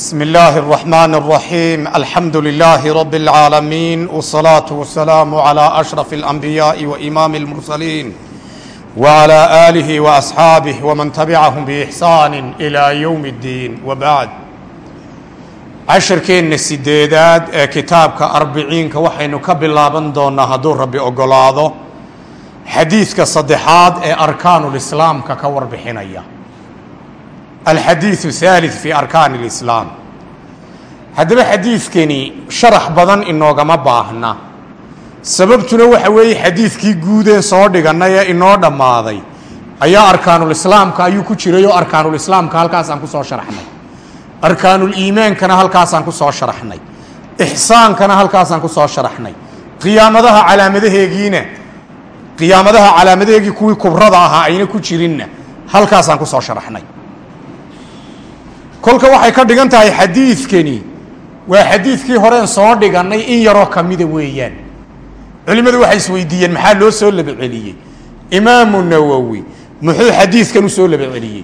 بسم الله الرحمن الرحيم الحمد لله رب العالمين والصلاة والسلام على أشرف الأنبياء وإمام المرسلين وعلى آله وأصحابه ومن تبعهم بإحسان إلى يوم الدين وبعد cashirkeenna sideedaad ee kitaabka arbiciinka waxaynu ka bilaaban doonaa hadduu rabbi ogolaado xadiidka saddexaad ee arkaanulislaamka ka warbixinaya alxadiidu thalith fi arkaani lislaam haddaba xadiidkani sharax badan inoogama baahna sababtuna waxa weeye xadiidkii guudeen soo dhiganay ee inoo dhammaaday ayaa arkaanulislaamka ayuu ku jiray oo arkaanulislaamka halkaasaan ku soo sharaxnay arkaanuliimaankana halkaasaan ku soo sharaxnay ixsaankana halkaasaan ku soo sharaxnay qiyaamadaha calaamadaheegiina qiyaamadaha calaamadaheegii kuwii kubrada ahaa ayna ku jirinna halkaasaan ku soo sharaxnay kolka waxay ka dhigan tahay xadiidkani waa xadiidkii horeen soo dhigannay in yaroo kamida weeyaan. Culimmadu waxay isweydiiyeen maxaa loo soo labaceliyey imaamu nawowi muxuu xadiidkan u soo labaceliyey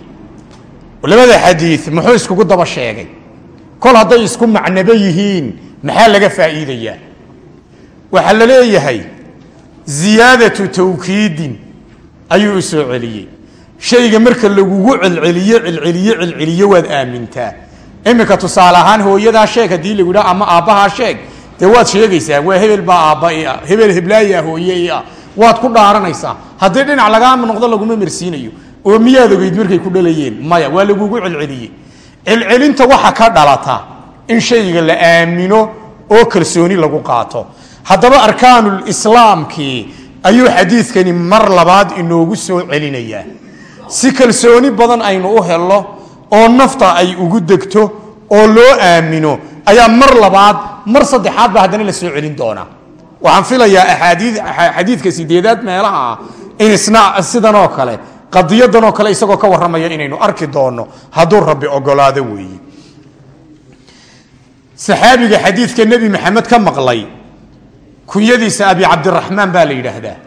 labada xadiid muxuu iskugu daba sheegay? Kol hadday isku macnabo yihiin maxaa laga faa'iidayaa? Waxaa la leeyahay ziyaadatu tawkiidin ayuu u celiyey shayga marka lagugu celceliyo celceliyo celceliyo waad aamintaa. Iminka tusaale ahaan hooyadaa sheeg haddii lagu yidhaha ama aabbahaa sheeg dee waad sheegaysaa waa hebel baa aabba i ah hebel heblaaya hooye i ah waad ku dhaaranaysaa. Haddii dhinac lagaa noqdo laguma mersiinayo oo miyaad ogeyd markay ku dhalayeen? Maya waa lagugu celceliyey. Celcelinta waxa ka dhalata in shayga la aamino oo kalsooni lagu qaato. Haddaba arkaanulislaamkii ayuu xadiidkani mar labaad inoogu soo celinayaa si kalsooni badan aynu u helo oo nafta ay ugu degto oo loo aamino ayaa mar labaad mar saddexaad ba haddana la soo celin doonaa waxaan filayaa xadiidka sideedaad meelaha ah in isna sidan oo kale qadiyadan oo kale isagoo ka warramaya inaynu arki doono hadduu rabbi ogolaado weeye saxaabiga xadiidka nebi maxamed ka maqlay kunyadiisa abi cabdiraxmaan baa la yidhaahdaa.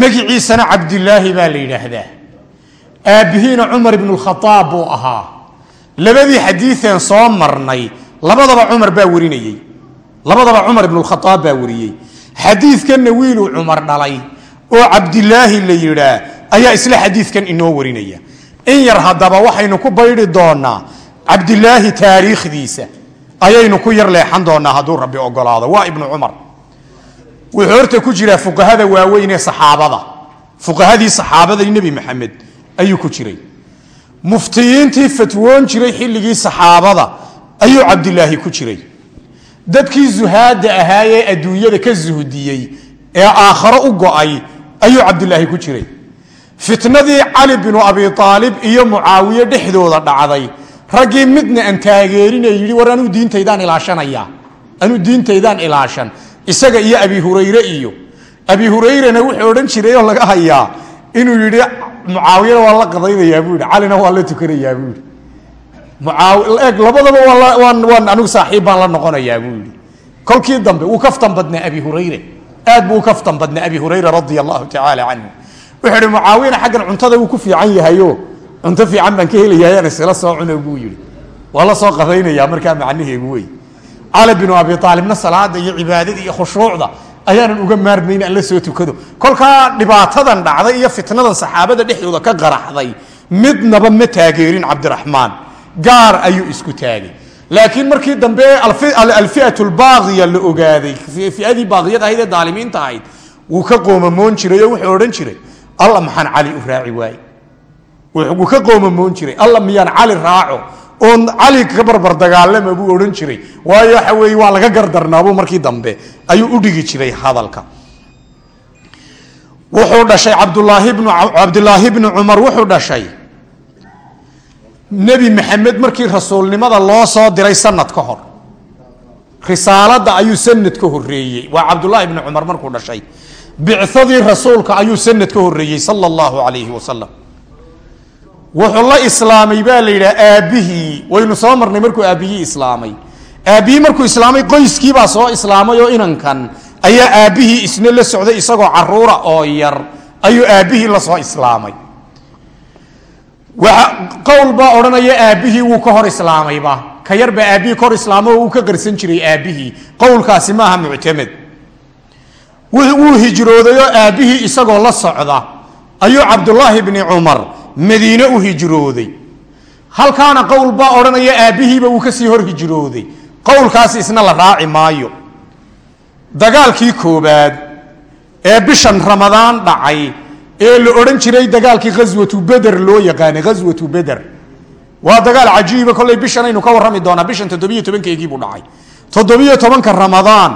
Magiciisana cabdilaahi baa la yidhaahdaa aabbihiina cumar ibnu lkhadaab buu ahaa. Labadii xadiideen soo marnay labadaba cumar baa warinayey labadaba cumar ibnulkhadaab baa wariyey. Xadiidkanna wiiluu cumar dhalay oo cabdilaahi la yidhaa ayaa isla xadiidkan inoo warinaya. In yar haddaba waxaynu ku baydhi doonaa cabdilaahi taariikhdiisa. Ayaynu ku yar leexan doonaa hadduu rabbi ogolaado waa ibnu cumar. Wuxuu horta ku jiraa fuqahada waaweyn ee saxaabada. Fuqahadii saxaabada nebi maxamed ayuu ku jiray. Muftiyiintii fatwoon jiray xilligii saxaabada ayuu cabdilaahi ku jiray. Dadkii zuhaada ahaayee adduunyada ka zuhdiyey ee aakharo u go'ay ayuu cabdilaahi ku jiray. Fitnadii cali binu abi aalib iyo mucaawiye dhexdooda dhacday. Raggii midna aan taageerine yidhi war anuu diintaydaan ilaashanaya anuu diintaydaan ilaashan. Isaga iyo abi hurayre iyo. Abi hurayrena wuxuu odhan jiray oo laga hayaa inuu yidhi mucaawiyana waa la qadaynayaa buu yidhi. Calina waa la tukanayaa buu yidhi. Muaaeg labadaba waan anigu saaxiib baan la noqonayaa buu yidhi. Kolkii dambe wuu kaftan badnaa abi hurayre aad buu u kaftan badnaa abi hurayre radia allahu tacaala canhu. Wuxuu ihi mucaawiyana xaggan cuntada wuu ku fiican yahayo cunto fiican baan ka helayaayaan isla soo cuna buu yihi waa la soo qadaynayaa markaa macnaheegu wey cali binu abi aalibna salaada iyo cibaadada iyo khushuucda ayaanan uga maarmayn aan la soo tukado. Kolkaa dhibaatadan dhacday iyo fitnadan saxaabada dhexdooda ka qaraxday midnaba ma taageerin cabdiraxmaan. Gaar ayuu isku taagay. Laakiin markii dambe alfiat lbaaqiya la ogaaday fiadii baaqiyad ahayd ee daalimiinta ahayd wuu ka qoomamoon jiray oo wuxuu odhan jiray alla maxaan cali u raaci waaye? Wuu ka qoomamoon jiray alla miyaan cali raaco oon cali ka barbar dagaalama buu odhan jiray. Waayo waxa weeye waa laga gardarnaabuu markii dambe ayuu u dhigi jiray hadalka. Wuxuu dhashay cabdulaahi bnu cumar wuxuu dhashay nebi maxamed markii rasuulnimada loo soo diray sanad ka hor risaalada ayuu sanad ka horeeyey waa cabdulaahi bni cumar markuu dhashay bicadii rasuulka ayuu sanad ka horeeyey sala allahu alayhi wasalam wuxuu la islaamay baa la yidhaha aabbihii waynu soo marnay markuu aabbihii islaamay. Aabbihii markuu islaamay qoyskiibaa soo islaamay oo inankan. Ayaa aabbihii isna la socday isagoo caruura oo yar. Ayuu aabbihii la soo islaamay. Qowl baa odhanaya aabbihii wuu ka hor islaamayba ka yarbaa aabbihii ka hor islaamo oo uu ka qarsan jiray aabbihii qowlkaasi maaha muctamed wuu hijroodayoo aabbihii isagoo la socda. Ayuu cabdulaahi bni cumar madiine u hijrooday. Halkaana qowl baa odhanaya aabbihiiba wuu ka sii hor hijrooday. Qowlkaasi isna la raaci maayo. Dagaalkii koobaad ee bishan ramadaan dhacay ee la odhan jiray dagaalkii ghaswatu beder loo yaqaanay ghaswatu beder waa dagaal cajiiba kolley bishan aynu ka warrami doonaa bishan toddobiyo tobankeegiibuu dhacay. Toddobiyo tobanka ramadaan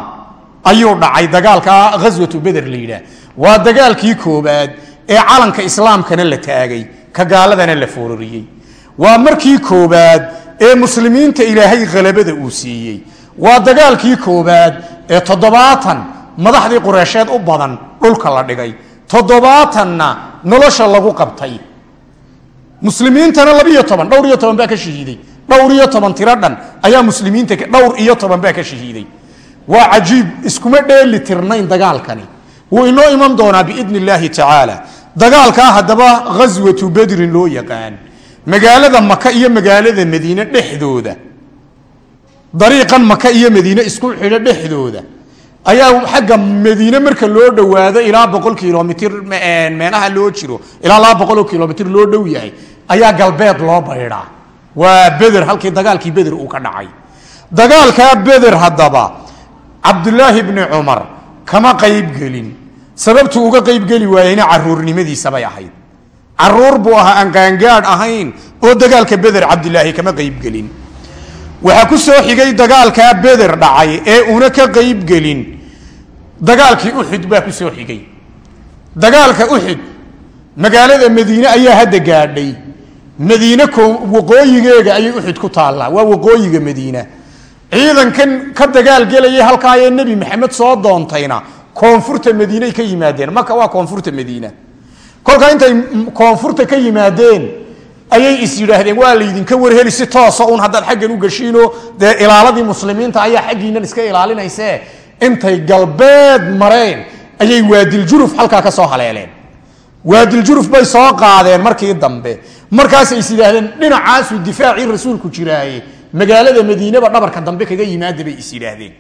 ayuu dhacay dagaalka ghaswatu beder la yidhaah. Waa dagaalkii koobaad ee calanka islaamkana la taagay ka gaaladana la foorariyey. Waa markii koobaad ee muslimiinta ilaahay khalabada uu siiyey. Waa dagaalkii koobaad ee toddobaatan madaxdii qureesheed u badan dhulka la dhigay. Toddobaatanna nolosha lagu qabtay. Muslimiintana labiyo toban dhowr iyo toban baa ka shahiiday. Dhowr iyo toban tiro dhan ayaa muslimiinta dhowr iyo toban baa ka shahiiday. Waa cajiib iskuma dheeli tirnayn dagaalkani. Wuu inoo iman doonaa biidni illaahi tacaala dagaalkaa haddaba ghaswatu bedrin loo yaqaan. Magaalada maka iyo magaalada madiine dhexdooda. Dariiqan maka iyo madiine isku xidho dhexdooda. Ayaa xagga madiine marka loo dhowaado ilaa boqol kilomitr meenaha loo jiro ilaa laba boqoloo kilomitr loo dhow yahay ayaa galbeed loo baydhaa. Waa beder halkii dagaalkii beder uu ka dhacay. Dagaalkaa beder haddaba cabdulaahi bni cumar kama qaybgelin sababtu uga qaybgeli waayeyna caruurnimadiisabay ahayd. Caruur buu ahaa aan qaangaadh ahayn oo dagaalka beder cabdilaahi kama qaybgelin waxaa ku soo xigay dagaalkaa beder dhacay ee una ka qaybgelin dagaalkii uxud baa ku soo xigay. Dagaalka uxud magaalada madiine ayaa hadda gaadhay. Madiine waqooyigeega ayay uxud ku taallaa waa waqooyiga madiina. Ciidankan ka dagaalgelayay halkaayee nebi maxamed soo doontayna koonfurta madiiney ka yimaadeen. Maka waa koonfurta madiina. Kolka intay koonfurta ka yimaadeen ayay is yidhaahdeen waa laydinka warheli si toosa un haddaad xaggan u gashiino. Dee ilaaladii muslimiinta ayaa xaggiinan iska ilaalinayse intay galbeed mareen ayay waadiljuruf halkaa ka soo haleeleen. Waadiljuruf bay soo qaadeen markii dambe. Markaasay is yidhaahdeen dhinacaasuu difaacii rasuulku jiraaye magaalada madiineba dhabarka dambe kaga yimaada bay is yidhaahdeen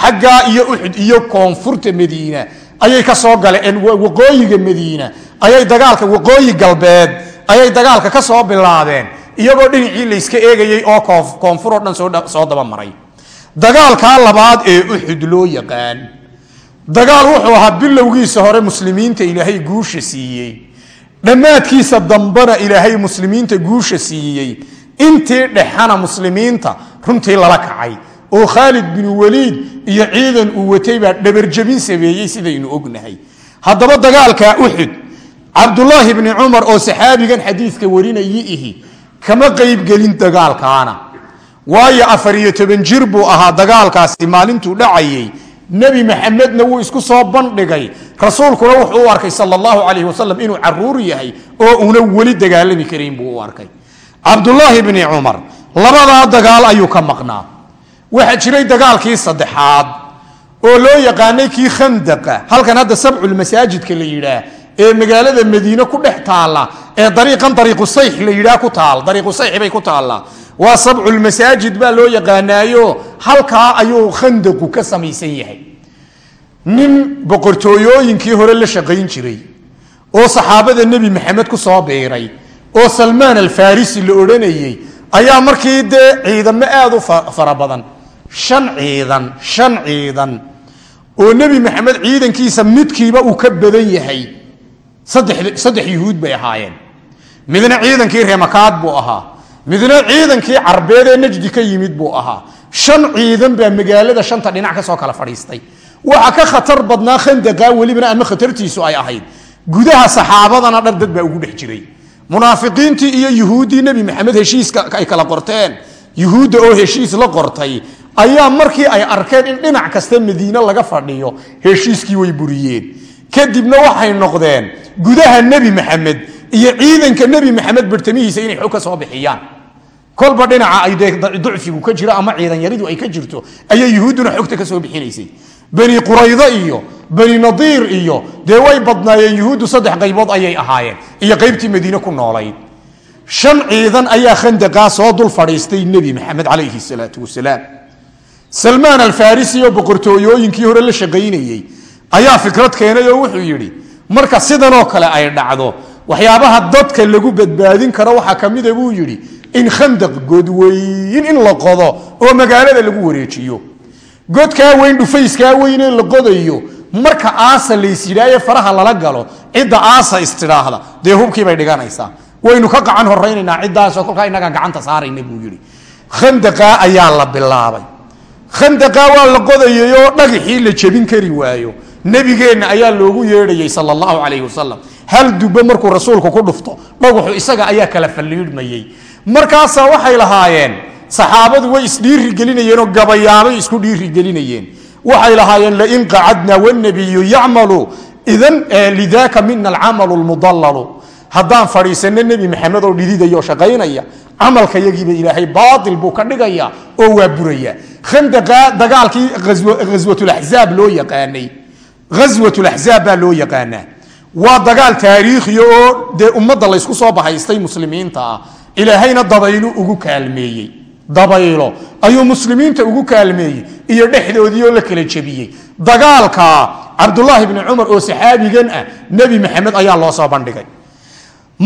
xaggaa iyo uxud iyo koonfurta madiina ayay ka soo galeen waqooyiga madiina ayay dagaalka waqooyi galbeed ayay dagaalka ka soo bilaabeen iyagoo dhinacii layska eegayey oo koonfur oo dhan soo dabamaray dagaalkaa labaad ee uxud loo yaqaan. Dagaal wuxuu ahaa bilowgiisa hore muslimiinta ilaahay guusha siiyey. Dhammaadkiisa dambena ilaahay muslimiinta guusha siiyey. Intii dhexana muslimiinta runtii lala kacay oo khaalid binu waliid iyo ciidan uu watay baa dhabarjabin sameeyey sidaynu ognahay. Haddaba dagaalka uxud cabdulaahi bni cumar oo saxaabigan xadiidka warinayi ihi kama qaybgelin dagaalkaana. Waayo afar iyo toban jir buu ahaa dagaalkaasi maalintuu dhacayey. Nebi maxamedna wuu isku soo bandhigay. Rasuulkuna wuxuu u arkay sal allahu calayhi wasalam inuu carruur yahay oo una weli dagaalami karayn buu u arkay. Cabdulaahi bni cumar labadaa dagaal ayuu ka maqnaa waxaa jiray dagaalkii saddexaad oo loo yaqaanay kii khandaqa halkan hadda sabculmasaajidka la yidhaah ee magaalada madiine ku dhex taalla ee dariiqan dariiqu sayx la yidhaah ku taal dariiqu sayx bay ku taallaa waa sabculmasaajid baa loo yaqaanaayo halkaa ayuu khandaqu ka samaysan yahay. Nin boqortooyooyinkii hore la shaqayn jiray oo saxaabada nebi maxamed ku soo biiray oo salmaan alfarisi la odhanayey ayaa markii dee ciidamo aada u fara badan shan ciidan shan ciidan. Oo nebi maxamed ciidankiisa midkiiba uu ka badan yahay. Saddex yuhuud bay ahaayeen. Midna ciidankii reemakaad buu ahaa. Midna ciidankii carbeed ee najdi ka yimid buu ahaa. Shan ciidan baa magaalada shanta dhinac ka soo kala fadhiistay. Waxa ka khatar badnaa khandaqaa welibana ama khatartiisu ay ahayd. Gudaha saxaabadana dhan dad baa ugu dhex jiray. Munaafiqiintii iyo yuhuuddii nebi maxamed heshiiska ay kala qorteen. Yuhuudda oo heshiis la qortay ayaa markii ay arkeen in dhinac kasta madiine laga fadhiyo heshiiskii way buriyeen. Kadibna waxay noqdeen gudaha nebi maxamed iyo ciidanka nebi maxamed bartamihiisa inay xog ka soo bixiyaan. Kolba dhinaca ay ducfigu ka jiro ama ciidan yaridu ay ka jirto ayay yuhuudduna xogta ka soo bixinaysay. Bani quraydo iyo bani nadiir iyo dee way badnaayeen yuhuuddu saddex qaybood ayay ahaayeen iyo qaybtii madiine ku noolayd. Shan ciidan ayaa khandaqaa soo dul fadhiistay nebi maxamed calayhi salaatu wasalaam salmaan alfarisi oo boqortooyooyinkii hore la shaqaynayey ayaa fikrad keenay oo wuxuu yidhi marka sidanoo kale ay dhacdo waxyaabaha dadka lagu badbaadin karo waxaa kamida buu yidhi in khandaq godweyn in la qodo oo magaalada lagu wareejiyo. Godkaa weyn dhufayskaa weynee la qodayo marka aasa laysyidhaaye faraha lala galo cidda aasa istidhaahda. Dee hubkiibay dhiganaysaa. Waynu ka gacan horaynaynaa ciddaasoo kolkaa inagaa gacanta saarayna buu yidhi. Khandaqaa ayaa la bilaabay khandaqaa waa la qodayay oo dhagaxii la jebin kari waayo. Nebigeenna ayaa loogu yeedhayay sal allahu calayhi wasalam hal dubbe markuu rasuulku ku dhufto dhagaxu isaga ayaa kala falliidhmayey markaasaa waxay lahaayeen saxaabadu way isdhiirigelinayeenoo gabayaabay isku dhiirigelinayeen waxay lahaayeen lain qacadna wnabiyu yacmalu idan lidaka mina alcamalu lmudallalu haddaan fadhiisano nebi maxamed oo dhididayo shaqaynaya camalka yagiiba ilaahay baail buu ka dhigaya oo waa buraya. Khandaqa dagaalkii ghaswatulaxzaab loo yaqaanay. Ghaswatulaxzaab baa loo yaqaanaa. Waa dagaal taariikhiya oo dee ummadda laysku soo bahaystay muslimiinta ah. Ilaahayna dabaylu ugu kaalmeeyey. Dabaylo. Ayuu muslimiinta ugu kaalmeeyey iyo dhexdoodii oo la kala jebiyey. Dagaalka cabdulaahi bni cumar oo saxaabigan ah nebi maxamed ayaa loo soo bandhigay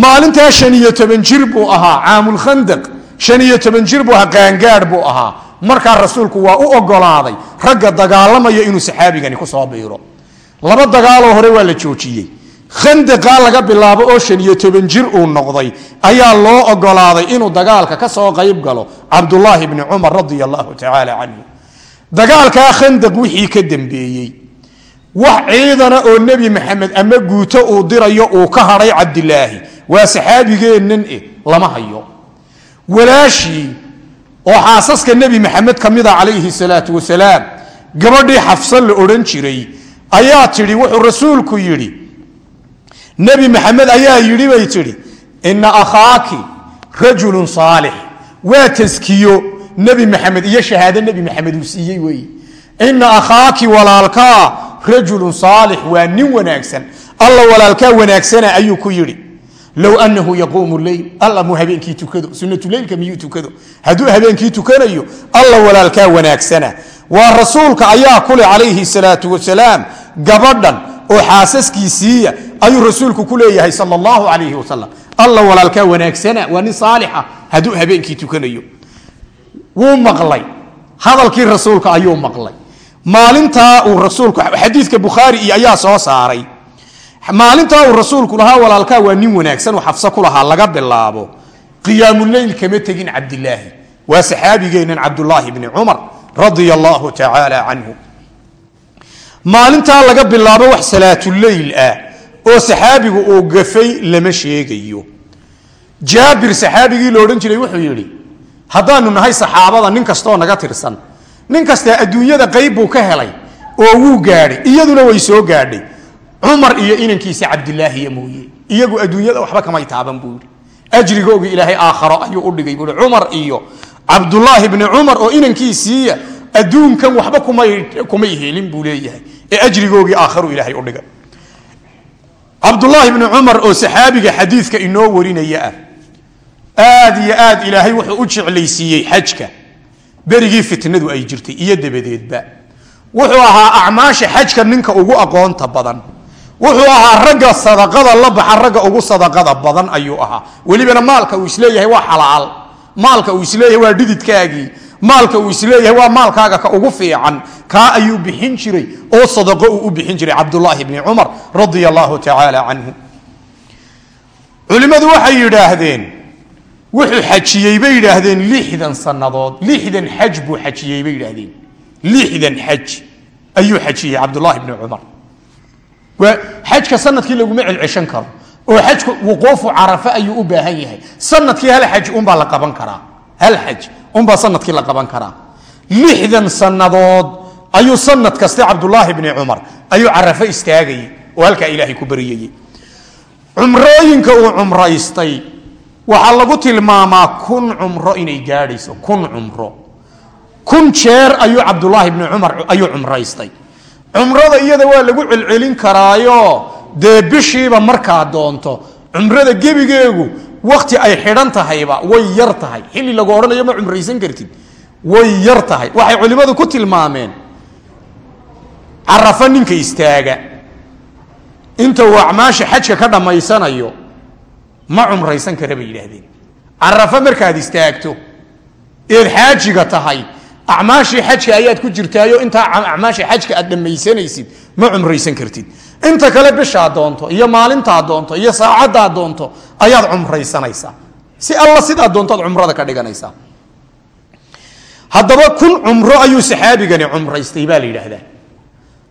maalintaa shan iyo toban jir buu ahaa caamulkhandaq shan iyo toban jir buu ahaa qaangaadh buu ahaa. Markaa rasuulku waa u ogolaaday ragga dagaalamaya inuu saxaabigani ku soo biiro. Laba dagaaloo hore waa la joojiyey. Khandaqaa laga bilaabo oo shan iyo toban jir uu noqday ayaa loo ogolaaday inuu dagaalka ka soo qayb galo cabdulaahi bni cumar radia allahu tacaala canhu. Dagaalkaa khandaq wixii ka dambeeyey. Wax ciidana oo nebi maxamed ama guuto uu dirayo uu ka hadhay cabdilaahi waa saxaabigeennan eh lama hayo. Walaashii oo xaasaska nebi maxamed ka mida calayhi salaatu wasalaam gabadhii xafsa la odhan jiray ayaa tidhi wuxuu rasuulku yidhi nebi maxamed ayaa yidhi bay tidhi ina akhaaki rajulun saalix waa taskiyo nebi maxamed iyo shahaado nebi maxamed uu siiyey weeye ina akhaaki walaalkaa rajulun saalix waa low anahu yaquumu leyl alla muu habeenkii tukado. Sunatuleylka miyuu tukado? Hadduu habeenkii tukanayo alla walaalkaa wanaagsana. Waa rasuulka ayaa kule calayhi salaatu wasalaam gabadhan oo xaasaskiisiiya ayuu rasuulku ku leeyahay sal allahu calayhi wasalam alla walaalkaa wanaagsana. Waa nin saalixa hadduu habeenkii tukanayo. Wuu maqlay. Hadalkii rasuulka ayuu maqlay. Maalintaa uu rasuulku xadiidka bukhaari iyo ayaa soo saaray maalintaa uu rasuulku lahaa walaalkaa waa nin wanaagsan uu xafso ku lahaa laga bilaabo. Qiyaamuleyl kama tegin cabdilaahi waa saxaabigeennan cabdulaahi bni cumar radia allahu tacaala canhu maalintaa laga bilaabo wax salaatuleyl ah oo saxaabigu uu gafay lama sheegayo. Jaabir saxaabigii la odhan jiray wuxuu yidhi haddaanu nahay saxaabada nin kastoo naga tirsan. Nin kastaa adduunyada qayb buu ka helay oo wuu gaadhay iyaduna way soo gaadhay cumar iyo inankiisa cabdilaahiya mooye. Iyagu adduunyada waxba kamay taaban buu yidhi. Ajrigoogi ilaahay aakharo ayuu u dhigay buui cumar iyo cabdulaahi bni cumar oo inankiisiiya adduunkan waxba kumay helin buu leeyahay. Ee ajrigoogii aakharu ilaahay u dhigay cabdulaahi bni cumar oo saxaabiga xadiidka inoo warinaya ah aad iyo aad ilaahay wuxuu u jeclaysiiyey xajka. Berigii fitnadu ay jirtay iyo dabadeedba. Wuxuu ahaa acmaasha xajka ninka ugu aqoonta badan wuxuu ahaa ragga sadaqada la baxa ragga ugu sadaqada badan ayuu ahaa. Welibana maalka uu is leeyahay waa xalaal. Maalka uu is leeyahay waa dhididkaagii maalka uu is leeyahay waa maalkaaga ka ugu fiican. Kaa ayuu bixin jiray oo sadaqo uu u bixin jiray cabdulaahi bni cumar radia allahu tacaala canhu culimmadu waxay yidhaahdeen wuxuu xajiyey bay yidhaahdeen lixdan sannadood. Lixdan xaj buu xajiyey bay yidhaahdeen. Lixdan xaj ayuu xajiyey cabdulaahi bni cumar xajka sannadkii laguma celceshan karo oo xajku wuquufu carafe ayuu u baahan yahay. Sanadkii hal xaj unbaa la qaban karaa. Hal xaj unbaa sannadkii la qaban karaa. Lixdan sannadood ayuu sanad kaste cabdulaahi bni cumar ayuu carafe istaagayey oo halkaa ilaahay ku baryayey cumrooyinka uu cumraystay waxaa lagu tilmaamaa kun cumro inay gaadhayso kun cumro. Kun jeer ayuu cabdulaahi bni cumar ayuu cumraystay cumrada iyada waa lagu celcelin karaayo. Dee bishiiba markaa doonto cumrada gebigeegu wakti ay xidhan tahayba way yar tahay. Xilli lagu odhanayo ma cumraysan kartid. Way yar tahay. Waxay culimmadu ku tilmaameen carafo ninka istaaga. Inta uu acmaasha xajka ka dhammaysanayo ma cumraysan kara bay yidhaahdeen. Carafo markaad istaagto eed xaajiga tahay acmaashii xajka ayaad ku jirtaayo intaa acmaasha xajka aad dhammaysanaysid ma cumraysan kartid. Inta kale bishaa doonto iyo maalintaa doonto iyo saacaddaa doonto ayaad cumraysanaysaa. Si alla sidaa doontoad cumrada ka dhiganaysaa. Haddaba kun cumro ayuu saxaabigani cumraystay baa la yidhaahdaa.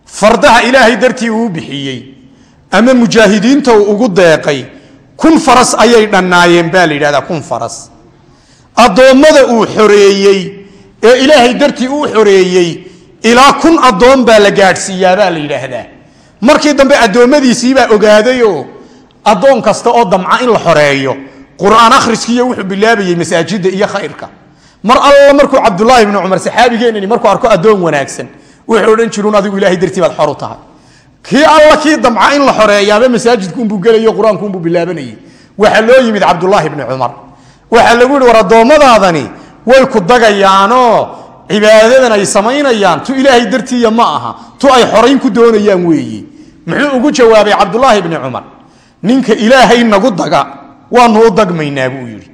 Fardaha ilaahay dartii uu bixiyey ama mujaahidiinta uu ugu deeqay kun faras ayay dhannaayeen baa la yidhahdaa kun faras. Addoommada uu xoreeyey ee ilaahay dartii uu xoreeyey ilaa kun addoon baa la gaadhsiiyaa baa la yidhaahdaa. Markii dambe addoommadiisiibaa ogaadayoo addoon kasta oo damca in la xoreeyo qur'aan akhriskiiyo wuxuu bilaabayey masaajidda iyo khayrka. Mar alla markuu cabdulaahi ibnu cumar saxaabigeenani markuu arko addoon wanaagsan wuxuu odhan jiruun adigu ilahay dartii baad xor u tahay. Kii alla kii damca in la xoreeyaaba masaajidkuunbuu gelayo qur'aankuunbuu bilaabanayey. Waxaa loo yimid cabdulaahi ibni cumar. Waxaa lagu yihi war addoommadaadani way ku dagayaanoo cibaadadan ay samaynayaan tu ilaahay dartiiya ma aha tu ay xorayn ku doonayaan weeyi. Muxuu ugu jawaabay cabdulaahi ibni cumar ninka ilaahay nagu daga waanu u dagmaynaa buu yidhi.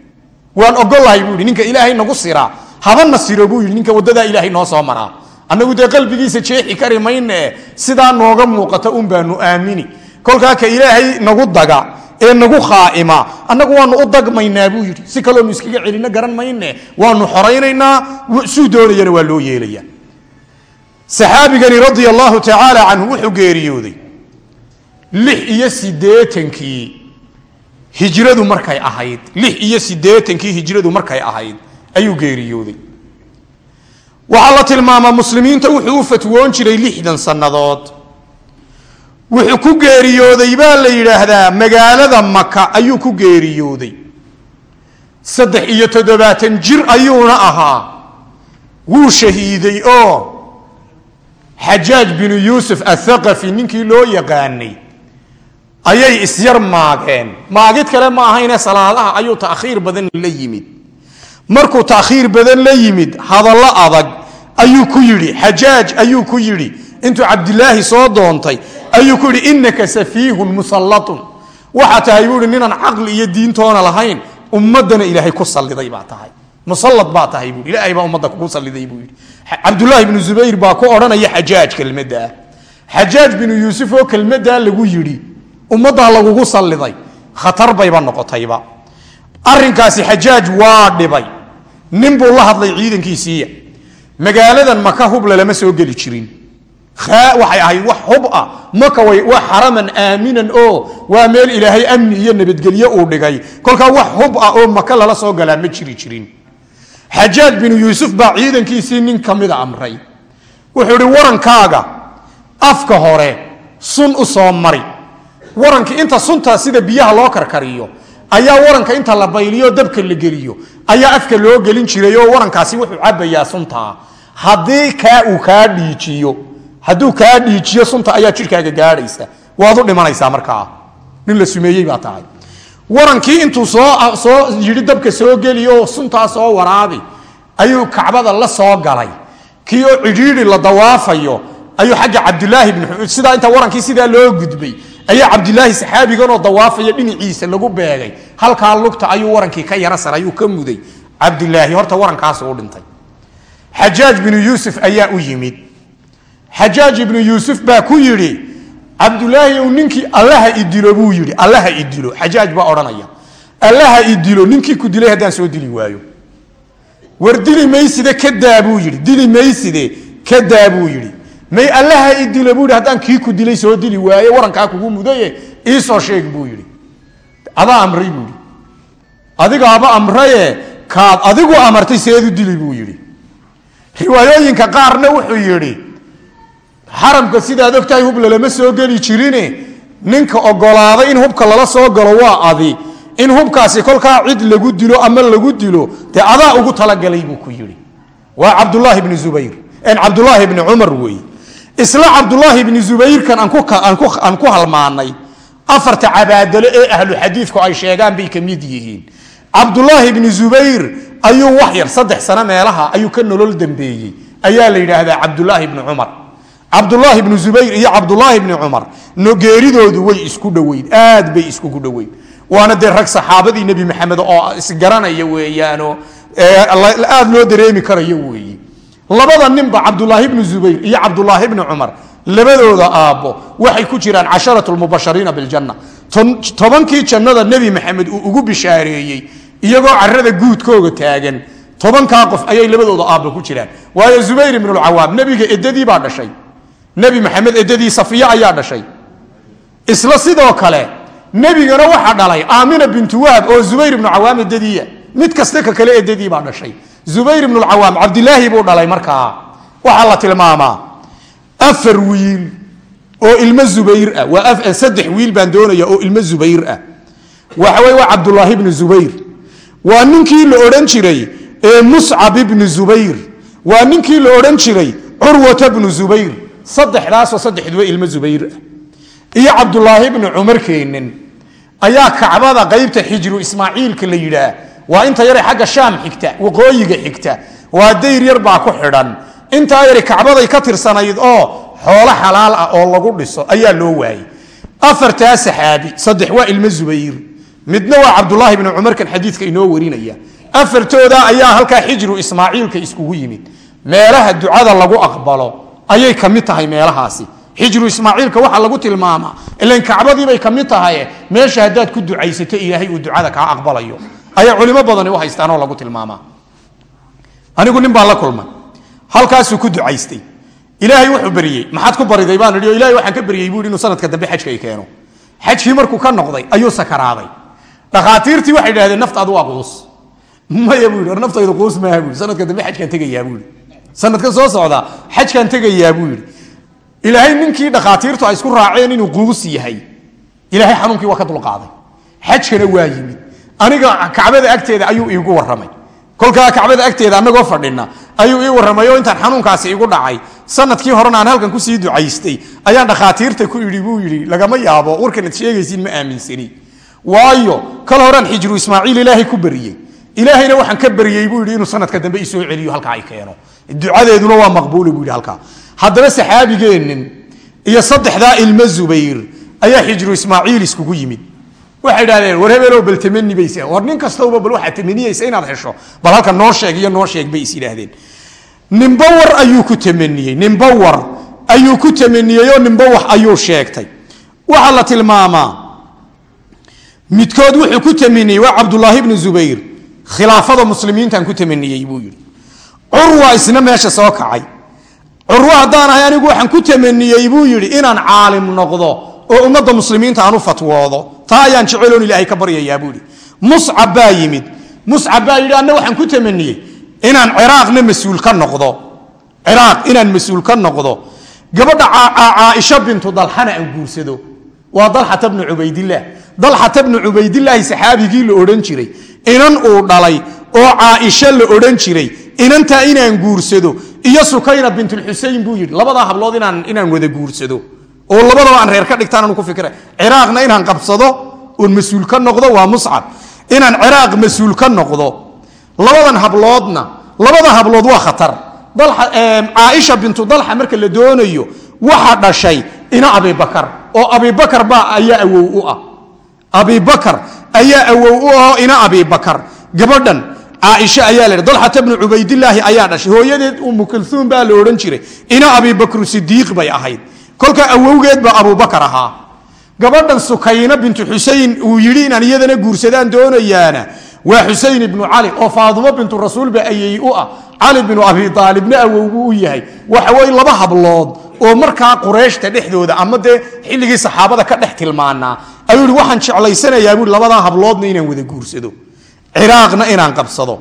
Waan ogolahay buu yidhi ninka ilaahay nagu siraa habana siro buu yidhi ninka waddadaa ilaahay noo soo maraa. Annagu dee qalbigiisa jeexi kari mayne sidaa nooga muuqata un baanu aamini. Kolkaa ka ilaahay nagu daga ee nagu khaaima. Annagu waanu u dagmaynaa buu yidhi. Si kaloonu iskaga celino garan mayne waanu xoraynaynaa suu doonayana waa loo yeelaya saxaabigani radia allahu tacaala canhu wuxuu geeriyooday lix iyo siddeetankii hijradu markay ahayd. Lix iyo siddeetankii hijradu markay ahayd ayuu geeriyooday. Waxaa la tilmaamaa muslimiinta wuxuu u fatwoon jiray lixdan sannadood wuxuu ku geeriyooday baa la yidhaahdaa magaalada maka ayuu ku geeriyooday. Saddex iyo toddobaatan jir ayuuna ahaa. Wuu shahiiday oo xajaaj binu yuusuf athaqafi ninkii loo yaqaanay ayay isyar maageen. Maagid kale ma ahayne salaadaha ayuu taakhiir badan la yimid. Markuu taakhiir badan la yimid hadallo adag ayuu ku yidhi. Xajaaj ayuu ku yidhi intuu cabdilaahi soo doontay ayuu ku yidhi inaka safiihun musallatun. Waxaa tahay buu ihi caqli iyo diintoona lahayn ummadana ilaahay ku salliday baa tahay. Musallad baa tahay buu ilaahay baa ummadda kugu salliday buu yidhi. Cabdulaahi bnu zubayr baa ku odhanaya xajaaj kelmadda. Ah xajaaj binu yuusuf oo kelmaddaa lagu yidhi ummaddaa lagugu salliday khatar bayba noqotayba. Arrinkaasi xajaaj waa dhibay. Nin buu la hadlay ciidankiisiiya. Magaaladan maka hubla lama soo geli jirin waxay ahayd wax hub ah. Maka waa xaraman aaminan oo waa meel ilaahay amni iyo nabadgelyo uu dhigay. Kolkaa wax hub ah oo maka lala soo galaa ma jiri jirin. Xajaaj binu yuusuf baa ciidankiisii nin ka mida amray. Wuxuu ihi warankaaga afka hore sun u soo mari. Waranka inta suntaa sida biyaha loo karkariyo ayaa waranka inta la bayliyo dabka la geliyo ayaa afka loo gelin jiray oo warankaasi wuxuu cabayaa suntaa. Haddii kaa uu kaa dhiijiyo hadduu kaa dhiijiyo sunta ayaa jidhkaaga gaadhaysa. Waad u dhimanaysaa markaa. Nin la sumeeyey baa tahay. Warankii intuu soo soo yidhi dabka soo geli oo suntaa soo waraabi ayuu kacbada la soo galay. Kii oo cidhiidhi la dawaafayo ayuu xagga cabdilaahi bn sidaa inta warankii sidaa loo gudbay ayaa cabdilaahi saxaabiganoo dawaafaya dhinaciisa lagu beegay. Halkaa lugta ayuu warankii ka yara sar ayuu ka muday. Cabdilaahi horta warankaas u dhintay. Xajaaj binu yuusuf ayaa u yimid xajaaj ibnu yuusuf baa ku yidhi cabdulaahi ow ninkii allaha idilo buu yidhi. Allaha idilo xajaaj baa odhanaya allaha idilo ninkii ku dilay haddaan soo dili waayo. War dili mayside kadaa buu yidhi. Dili mayside kadaa buu yidhi. May allaha idilo buu yidhi. Haddaan kii ku dilay soo dili waaye warankaa kugu mudaye iisoo sheeg buu yidhi. Adaa amray buu yidhi. Adigaaba amraye kaad adigu amartay seedu dili buu yidhi. Riwaayooyinka qaarna wuxuu yidhi xaramka sidaad ogtahay hub lalama soo geli jirine. Ninka ogolaaday in hubka lala soo galo waa adi. In hubkaasi kolkaa cid lagu dilo ama lagu dilo dee adaa ugu talagalay buu ku yidhi. Waa cabdulaahi bni zubayr. Cabdulaahi bni cumar wey isla cabdulaahi bni zubayrkan aan ku halmaanay. Afarta cabaadalo ee ahlu xadiidku ay sheegaan bay ka mid yihiin. Cabdulaahi ibni zubayr ayuu wax yar saddex sano meelaha ayuu ka nolol dambeeyey. Ayaa la yidhaahdaa cabdulaahi ibni cumar cabdulaahi ibnu zubayr iyo cabdulaahi ibni cumar geeridoodu way isku dhoweyd aad bay iskugu dhoweyd. Waana dee rag saxaabadii nebi maxamed oo isgaranaya weeyaano aad loo dareemi karayo weeye labada ninba cabdulaahi ibnu zubayr iyo cabdulaahi ibni cumar labadooda aabbo waxay ku jiraan casharatu lmubashariina biljanna. Tobankii jannada nebi maxamed uu ugu bishaareeyey iyagoo carada guudkooga taagan. Tobankaa qof ayay labadooda aabbo ku jiraan. Waayo zubayr ibnu lcawaam nebiga edadii baa dhashay nebi maxamed edadii safiya ayaa dhashay. Isla sidoo kale nebigana waxaa dhalay aamina bintu wahab oo zubayr ibnu cawaam edadiiya mid kasta ka kale edadii baa dhashay. Zubayr ibnu lcawaam cabdilaahi buu dhalay markaa waxaa la tilmaamaa afar wiil oo ilmo zubayr ah. Waa saddex wiil baan doonaya oo ilmo zubayr ah. Waxawey waa cabdulaahi ibnu zubayr. Waa ninkii la odhan jiray muscab ibnu zubayr. Waa ninkii la odhan jiray curwata bnu zubayr saddexdaasoo saddexduba ilmo zubayr ah iyo cabdulaahi ibnu cumar keenan ayaa kacbada qaybta xijru ismaaciilka la yidhaah waa inta yare xagga shaam xigta waqooyiga xigta. Waa dayr yar baa ku xidhan. Intaa yari kacbaday ka tirsanayd oo xoolo xalaal ah oo lagu dhiso ayaa loo waayey. Afartaa saxaabi saddex waa ilmo zubayr midna waa cabdulaahi ibnu cumarkan xadiidka inoo warinaya. Afartooda ayaa halkaa xijru ismaaciilka iskugu yimid. Meelaha ducada lagu aqbalo ayay ka mid tahay meelahaasi. Xijru ismaaciilka waxaa lagu tilmaamaa ilan kacbadiibay ka mid tahay meesha haddaad ku ducaysato ilaahay uu ducada kaa aqbalayo. Ayaa culimo badani u haystaanoo lagu tilmaamaa anigu nin baan la kulmay. Halkaasuu ku ducaystay. Ilaahay wuxuu baryey maxaad ku bariday? Baan idhi ilahay waxaan ka baryey buu inuu sanadka dambe xajka ay keeno. Xajkii markuu ka noqday ayuu sakaraaday. Dhakhaatiirtii waxay idhahdeen naftaadu waa quus. Maya buu yidhi naftaydu quus maaha buu yidhi sanadka dambe xajkaan tegayaa buu yidhi sanadka soo socda xajkaan tegayaa buu yidhi. Ilaahay ninkii dhakhaatiirtu ay isku raaceen inuu quus yahay ilaahay xanuunkii waa ka dulqaaday xajkana waa yimid. Aniga kacbada agteeda ayuu iigu warramay. Kolkaa kacbada agteeda anagoo fadhina ayuu ii warramay oo intaan xanuunkaasi igu dhacay. Sanadkii horena aan halkan ku sii ducaystay ayaan dhakhaatiirta ku idhi buu yidhi lagama yaabo warkanad sheegaysiin ma aaminsani. Waayo kal horaan xijru ismaaciil ilaahay ku bariyey ilaahayna waxaan ka baryey buu yidhi inuu sanadka dambe isoo celiyo halkaa ay keeno. Ducadeeduna waa maqbuula buu yidhi halkaa. Haddaba saxaabigeennin iyo saddexdaa ilmo zubayr ayaa xijru ismaaciil iskugu yimid. Waxay idhahdeen war hebelow bal tamani baysa war nin kastowba bal waxaad tamaniyeysa inaad hesho. Bal halka noo sheeg iyo noo sheeg bay is yidhaahdeen. Nimba war ayuu ku tamaniyey nimba war ayuu ku tamaniyey oo nimba wax ayuu sheegtay. Waxaa la tilmaamaa. Midkood wuxuu ku tamaniyey waa cabdulaahi ibnu zubayr khilaafada muslimiintaan ku tamaniyey buu yidhi. Curwa isna meesha soo kacay. Curwo haddaan ahay anigu waxaan ku tamaniyey buu yidhi inaan caalim noqdo oo ummadda muslimiinta aan u fatwoodo. Taa ayaan jeceloon ilaahay ka baryayaa buu yidhi. Muscab baa yimid. Muscab baa yidhi anna waxaan ku tamaniyey inaan ciraaqna mas'uul ka noqdo. Ciraaq inaan mas'uul ka noqdo. Gabadha caaisha bintu dalxana aan guursado. Waa dalxata bnu cubaydillaah dalxata bnu cubaydillaahi saxaabigii la odhan jiray inan uu dhalay oo caaisha la odhan jiray inantaa inaan guursado iyo sukayna bintulxusein buu yidhi labadaa hablood inaan wada guursado oo labadaba aan reer ka dhigtaan ku fikira ciraaqna inaan qabsado oon mas'uul ka noqdo waa muscab inaan ciraaq mas'uul ka noqdo. Labadan habloodna labada hablood waa khatar. Caaisha bintu dalxa marka la doonayo waxa dhashay ina abibakar oo abibakar baa ayaa awow u ah abibakar ayaa awow u ahoo ina abibakar gabadhan caaisha ayaa la dalxata bnu cubaydilaahi ayaa dhashay hooyadeed umu kulhuum baa la odhan jiray ina abibakru sidiiq bay ahayd. Kolka awowgeed baa abubakar ahaa. Gabadhan sukayna bintu xusein uu yidhi inaan iyadana guursadaan doonayaana waa xusein ibnu cali oo faadumo bintu rasuulba ayay u ah. Cali binu abi aalibna awowgu u yahay. Waxaweye laba hablood oo markaa qurayshta dhexdooda ama dee xilligii saxaabada ka dhex tilmaanaa ayuu yihi waxaan jeclaysanayaa buui labadaa habloodna inaan wada guursado. Ciraaqna inaan qabsado.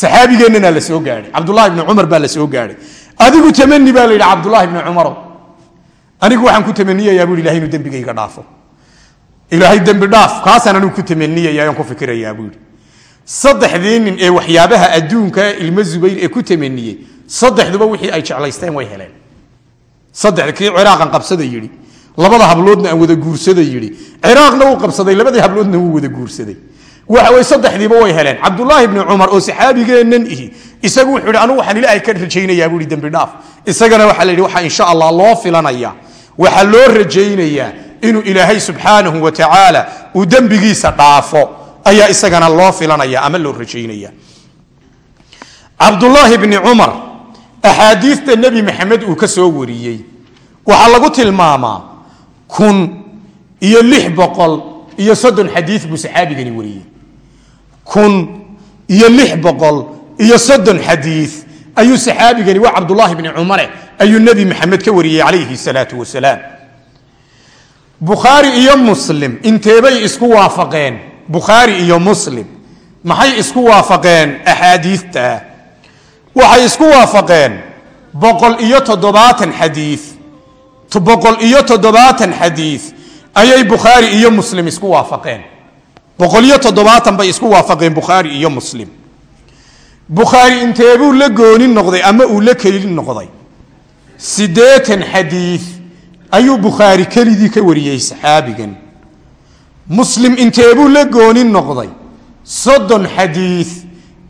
Saxaabigeennana la soo gaadhay cabdulahi bni cumar baa la soo gaadhay adigu tamani baa la yidhi cabdulahi bni cumarow anigu waxaan ku tamaniyayaa bui ilahay inuu dembigayga dhaafo. Ilaahay dembi dhaaf. Kaasaan anigu ku tamaniyaya aan ku fikirayaa buu yidhi. Saddexdii nin ee waxyaabaha adduunka ilmo zubayr ee ku tamaniyey saddexduba wixii ay jeclaysteen way heleen saddex kii ciraaqan qabsada yidhi. Labada habloodna aan wada guursada yidhi. Ciraaqna uu qabsaday labadii habloodna wuu wada guursaday. Waxawey saddexdiiba way heleen. Cabdulaahi bni cumar oo saxaabigeennan ihi. Isagu wuxuu yidhi anugu waxaan ilaahay ka rajaynayaa buu ihi dembi dhaaf. Isagana waxaa la yidhi waxaa insha allah loo filanaya. Waxaa loo rajaynayaa inuu ilaahay subxaanahu wa tacaala uu dembigiisa dhaafo. Ayaa isagana loo filanaya ama loo rajaynaya. Cabdulaahi bni cumar axaadiista nebi maxamed uu ka soo wariyey waxaa lagu tilmaamaa kun iyo lix boqol iyo soddon xadiid buu saxaabigani wariyey. Kun iyo lix boqol iyo soddon xadiid ayuu saxaabigani waa cabdulaahi bni cumare ayuu nebi maxamed ka wariyey calayhi salaatu wasalaam bukhaari iyo muslim inteebay isku waafaqeen. Bukhaari iyo muslim maxay isku waafaqeen axaadiidta waxay isku waafaqeen boqol iyo toddobaatan xadii boqol iyo toddobaatan xadiid ayay bukhaari iyo muslim isku waafaqeen. Boqol iyo toddobaatan bay isku waafaqeen bukhaari iyo muslim. Bukhaari inteebuu la gooni noqday ama uu la keli noqday? Siddeetan xadiid ayuu bukhaari keligii ka wariyey saxaabigan. Muslim inteebuu la gooni noqday? Soddon xadiid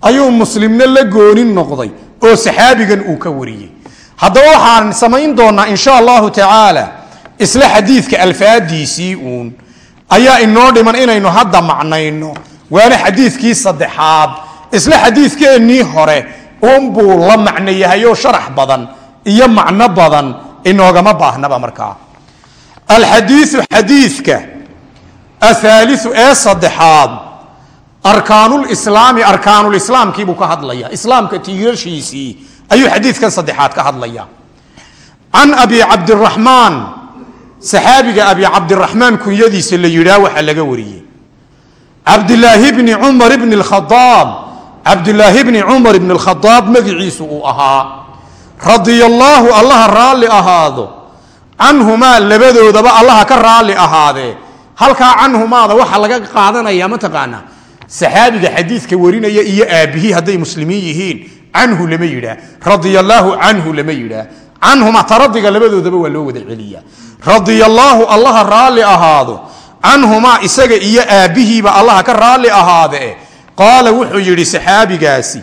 ayuu muslimna la gooni noqday oo saxaabigan uu ka wariyey. Haddaba waxaan samayn doonaa insha allahu tacaala isla xadiidka alfaadiisii uun. Ayaa inoo dhiman inaynu hadda macnayno. Waana xadiidkii saddexaad. Isla xadiidkeennii hore uunbuu la macno yahayoo sharax badan iyo macno badan inoogama baahnaba markaa. Alxadiiu xadiidka ahaaliu ee saddexaad arkaanulislaami arkaanulislaamkiibuu ka hadlaya islaamka tiirashiisii ayuu xadiidkan saddexaad ka hadlaya can abi cabdiraxmaan saxaabiga abi cabdiraxmaan kunyadiisa la yidhaa waxaa laga wariyey. Cabdilaahi bni cumar bni lkhadaab cabdilaahi bni cumar bni lkhadaab magiciisu uu ahaa radia allaahu allaha raalli ahaado canhumaa labadoodaba allaha ka raalli ahaadee halkaa canhumaada waxaa laga qaadanaya mataqaanaa saxaabiga xadiidka warinaya iyo aabbihii hadday muslimiin yihiin canhu lama yidhaa radia allaahu canhu lama yidhaa canhuma taradiga labadoodaba waa loo wada celiya radia allaha raalli ahaado canhumaa isaga iyo aabbihiiba allaha ka raalli ahaadee qaala wuxuu yidhi saxaabigaasi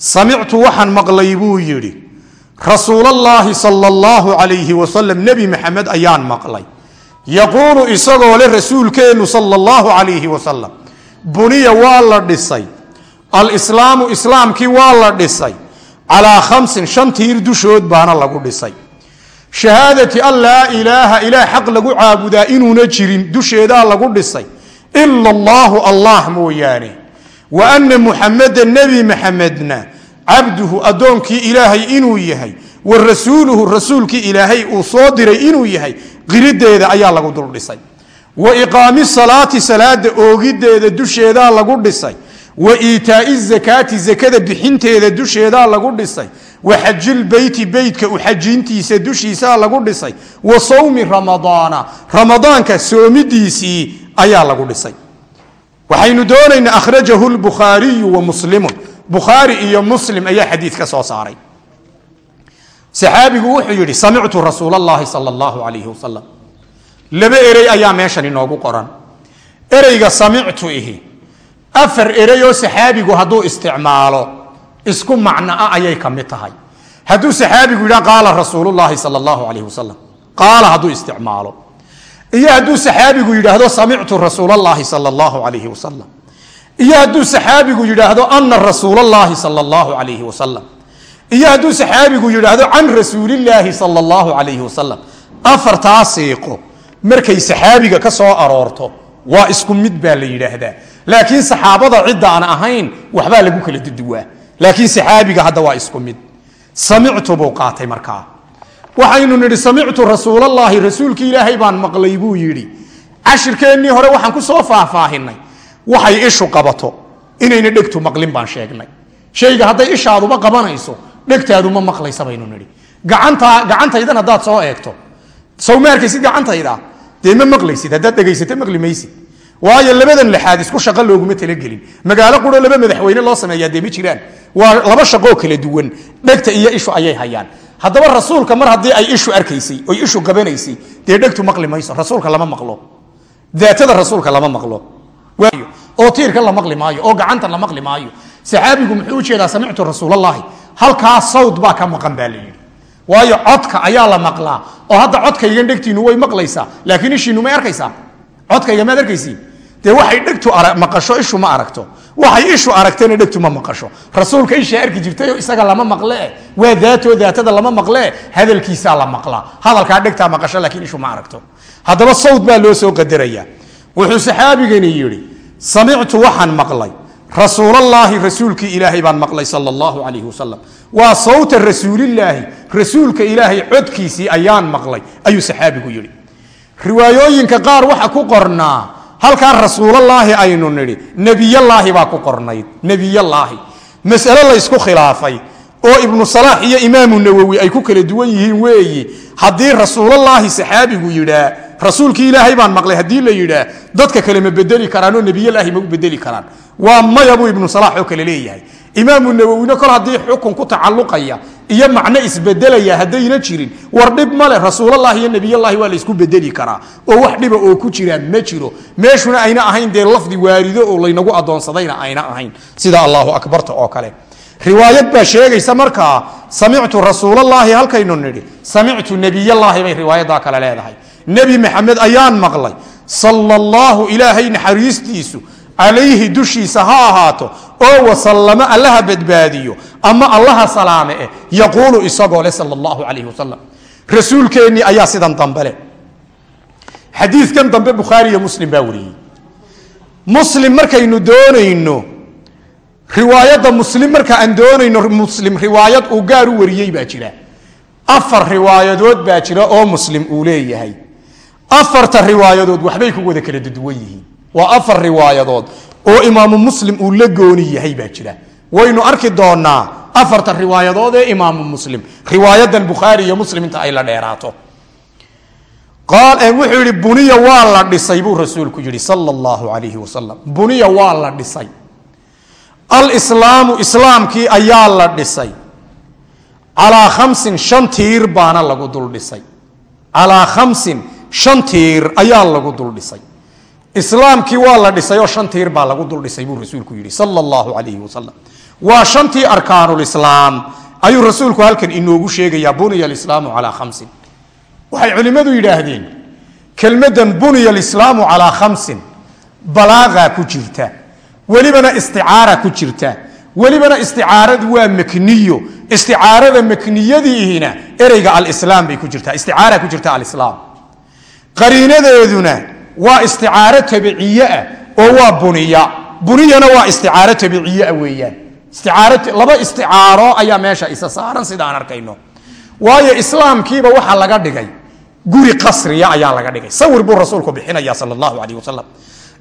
samictu waxaan maqlay buu yidhi. Rasuulallaahi sala allahu calayhi wasalam nebi maxamed ayaan maqlay. Yaquulu isagoo le rasuulkeennu sala allahu calayhi wasalam buniya waa la dhisay. Alislaamu islaamkii waa la dhisay. Calaa khamsin shan tiir dushood baana lagu dhisay. Shahaadati an laa ilaaha ilaah xaq lagu caabudaa inuuna jirin dusheedaa lagu dhisay. Ila allaahu allah mooyaane. Wa anna muxameda nebi maxamedna cabduhu addoonkii ilaahay inuu yahay wa rasuuluhu rasuulkii ilaahay uu soo diray inuu yahay qirideeda ayaa lagu dul dhisay wa iqaami salaati salaada oogideeda dusheedaa lagu dhisay. Wa iitaai zakaati zakada bixinteeda dusheedaa lagu dhisay. Wa xajilbeyti beytka uxajintiisa dushiisaa lagu dhisay. Wa sawmi ramadaana ramadaanka soomidiisii ayaa lagu dhisay. Waxaynu doonaynaa akhrajahu lbukhaariyu wa muslimun. Bukhaari iyo muslim ayaa xadiid ka soo saaray. Saxaabigu wuxuu yidhi samictu rasuul allahi sal allahu alayhi wasalam laba erey ayaa meeshan inoogu qoran. Ereyga samictu ihi. Afar erey oo saxaabigu hadduu isticmaalo isku macno ah ayay ka mid tahay. Hadduu saxaabigu yidhaa qaala rasuululahi sal allahu alayh wasalam qaala hadduu isticmaalo. Iyo hadduu saxaabigu yidhaahdo samictu rasuulallaahi sal allahu alayhi wasalam iyo hadduu saxaabigu yidhaahdo ana rasuulallaahi sal allahu alayhi wasalam iyo hadduu saxaabigu yidhaahdo can rasuulillaahi sal allahu alayhi wasalam afartaa markay saxaabiga ka soo aroorto waa isku mid baa la yidhaahdaa. Laakiin saxaabada cidda aan ahayn waxbaa lagu kala duduwaa. Laakiin saxaabiga hadda waa isku mid. Samictu buu qaatay markaa. Waxaynu nidhi samictu rasuulallaahi rasuulki ilaahay baan maqlay buu yidhi. Cashirkeennii hore waxaan ku soo faahfaahinay waxay ishu qabato. Inayna dhegtu maqlin baan sheegnay. Shayga hadday ishaaduba qabanayso dhegtaaduma maqlaysa baynu nidhi. Gacantaa gacantaydan haddaad soo eegto. Sow ma arkaysid gacantayda dee ma maqlaysid? Haddaad dhegaysata maqli maysid waayo labadan lixaad isku shaqo looguma talagelin. Magaalo quro laba madaxweyne loo sameeyaa dee ma jiraan? Waa laba shaqoo kala duwan. Dhegta iyo ishu ayay hayaan. Haddaba rasuulka mar haddii ay ishu arkaysay oy ishu qabanaysay dee dhegtu maqli mayso rasuulka lama maqlo. Daatada rasuulka lama maqlo. Oo tiirka la maqli maayo oo gacanta la maqli maayo saxaabigu muxuu u jeedaa samictu rasuulallaahi halkaa sawd baa ka maqan baa la yidhi waayo codka ayaa la maqlaa oo hadda codkaygan dhegtiinu way maqlaysaa laakiin ishiinu may arkaysaa. Codkayga maad arkaysiin dee waxay dhegtu maqasho ishu ma aragto. Waxay ishu aragtana dhegtu ma maqasho. Rasuulka ishaa arki jirtayo isaga lama maqlee waa daatoo daatada lama maqlee hadalkiisaa la maqlaa. Hadalkaa dhegtaa maqasho laakiin ishu ma aragto. Haddaba sawd baa loo soo qadaraya. Wuxuu saxaabigani yidhi samictu waxaan maqlay. Rasuulallaahi rasuulkii ilaahay baan maqlay sal allahu calayhi wasalam waa sawta rasuulilaahi rasuulka ilaahay codkiisii ayaan maqlay ayuu saxaabigu yidhi. Riwaayooyinka qaar waxa ku qornaa halkaa rasuulallaahi aynu nidhi nebiyallaahi baa ku qornayd nebiyallaahi. Masale laysku khilaafay oo ibnu salaax iyo imaamu nawowi ay ku kala duwan yihiin weeyi haddii rasuulallaahi saxaabigu yidhaa rasuulkii ilaahay baan maqlay haddii la yidhaa dadka kale ma bedeli karaanoo nebiyalaahi ma u bedeli karaan. Waa maya buu ibnu salaax oo kale leeyahay imaamu nawowina kol haddii xukun ku tacalluqaya iyo macno isbedelaya haddayna jirin war dhib male rasuulalahi iyo nebiyalahi waa laysku bedeli karaa. Oo wax dhiba oo ku jira ma jiro. Meeshuna ayna ahayn dee lafdi waarido oo laynagu adoonsadayna ayna ahayn. Sida allahu akbarta oo kale. Riwaayad baa sheegaysa markaa samictu rasuulallaahi halkaynu nidhi samictu nebiyallaahi bay riwaayadaa kale leedahay. Nebi maxamed ayaan maqlay. Sala allahu ilaahay naxariistiisu calayhi dushiisa ha ahaato oo wasallamo allaha badbaadiyo ama allaha salaame eh yaquulu isagoo le sal allahu calayhi wasalam rasuulkeennii ayaa sidan dambe leh. Xadiidkan dambe bukhaari iyo muslim baa wariyey. Muslim markaynu doonayno riwaayadda muslim marka aan doonayno muslim riwaayad uu gaar u wariyey baa jira. Afar riwaayadood baa jira oo muslim uu leeyahay. Afarta riwaayadood waxbay ku wada kala duduwan yihiin waa afar riwaayadood oo imaamu muslim uu la gooni yahay baa jira. Waynu arki doonaa afarta riwaayadood ee imaamu muslim. Riwaayadan bukhaari iyo muslim inta ay la dheeraato. Wuxuu yihi buniya waa la dhisay buu rasuulku yihi sal allahu alayhi wasalam buniya waa la dhisay. Alslaamu islaamkii ayaa la dhisay. Calaa khamsin shan tiir baana lagu dul dhisay. Calaa khamsin shan tiir ayaa lagu dul dhisay islaamkii waa la dhisay oo shan tiir lagu dul dhisay buu rasuulku yidhi sal allahu alayhi wasalam waa shantii arkaanulislaam ayuu rasuulku halkan inoogu sheegayaa buniya alislaamu calaa khamsin. Waxay culimmadu yidhaahdeen kelmaddan buniya alislaamu calaa khamsin. Balaaqa ku jirta. Welibana isticaara ku jirta. Welibana isticaaradu waa makniyo. Isticaarada makniyadiihina ereyga alislaam bay ku jirtaa. Isticaara ku jirta alislaam. Qariinadeeduna waa isticaaro tabiciye ah oo waa buniya. Buniyana waa isticaaro tabiciyeah weeyaan. Laba isticaaro ayaa meesha isa saaran sidaan arkayno. Waayo islaamkiiba waxaa laga dhigay guri qasriya ayaa laga dhigay. Sawir buu rasuulku bixinaya sal allahu alayh wasalam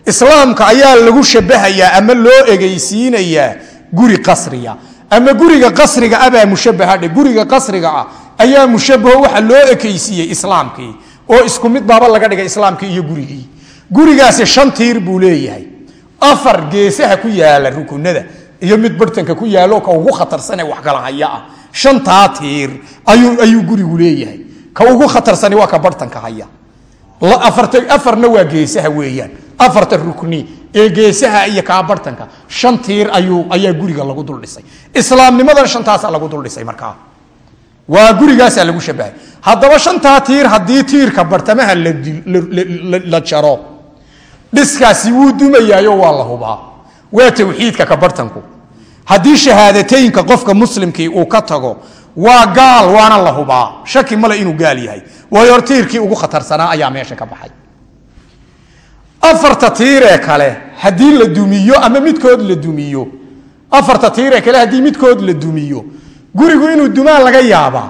islaamka ayaa lagu shabahayaa ama loo egeysiinayaa guri qasriya. Ama guriga qasriga abaa mushabahadhe guriga qasriga ah ayaa mushabaho waxa loo ekeysiiyey islaamkii oo isku mid baaba laga dhigay islaamkii iyo gurigii. Gurigaasi shan tiir buu leeyahay. Afar geesaha ku yaalla rukunada iyo mid bartanka ku yaalo ka ugu khatarsanee wax kala ah. Shantaa tiir ayuu gurigu leeyahay. Ka ugu khatarsani waa ka bartanka haya. Afarna waa geesaha weeyaan. Afarta rukni ee geesaha iyo kaa bartanka. Shan tiir ayaa guriga lagu duldhisay. Islaamnimadan shantaasa lagu duldhisay markaa waa gurigaasaa lagu shabahay haddaba shantaa tiir haddii tiirka bartamaha la jaro dhiskaasi wuu dumayaayo waa la hubaa. Waa tawxiidka ka bartanku. Haddii shahaadateynka qofka muslimkii uu ka tago waa gaal waana la hubaa. Shaki male inuu gaal yahay. Waayo hor tiirkii ugu khatarsanaa ayaa meesha ka baxay. Afarta tiiree kale haddii la dumiyo ama midkood la dumiyo. Afarta tiiree kale haddii midkood la dumiyo gurigu inuu dumaan laga yaabaa.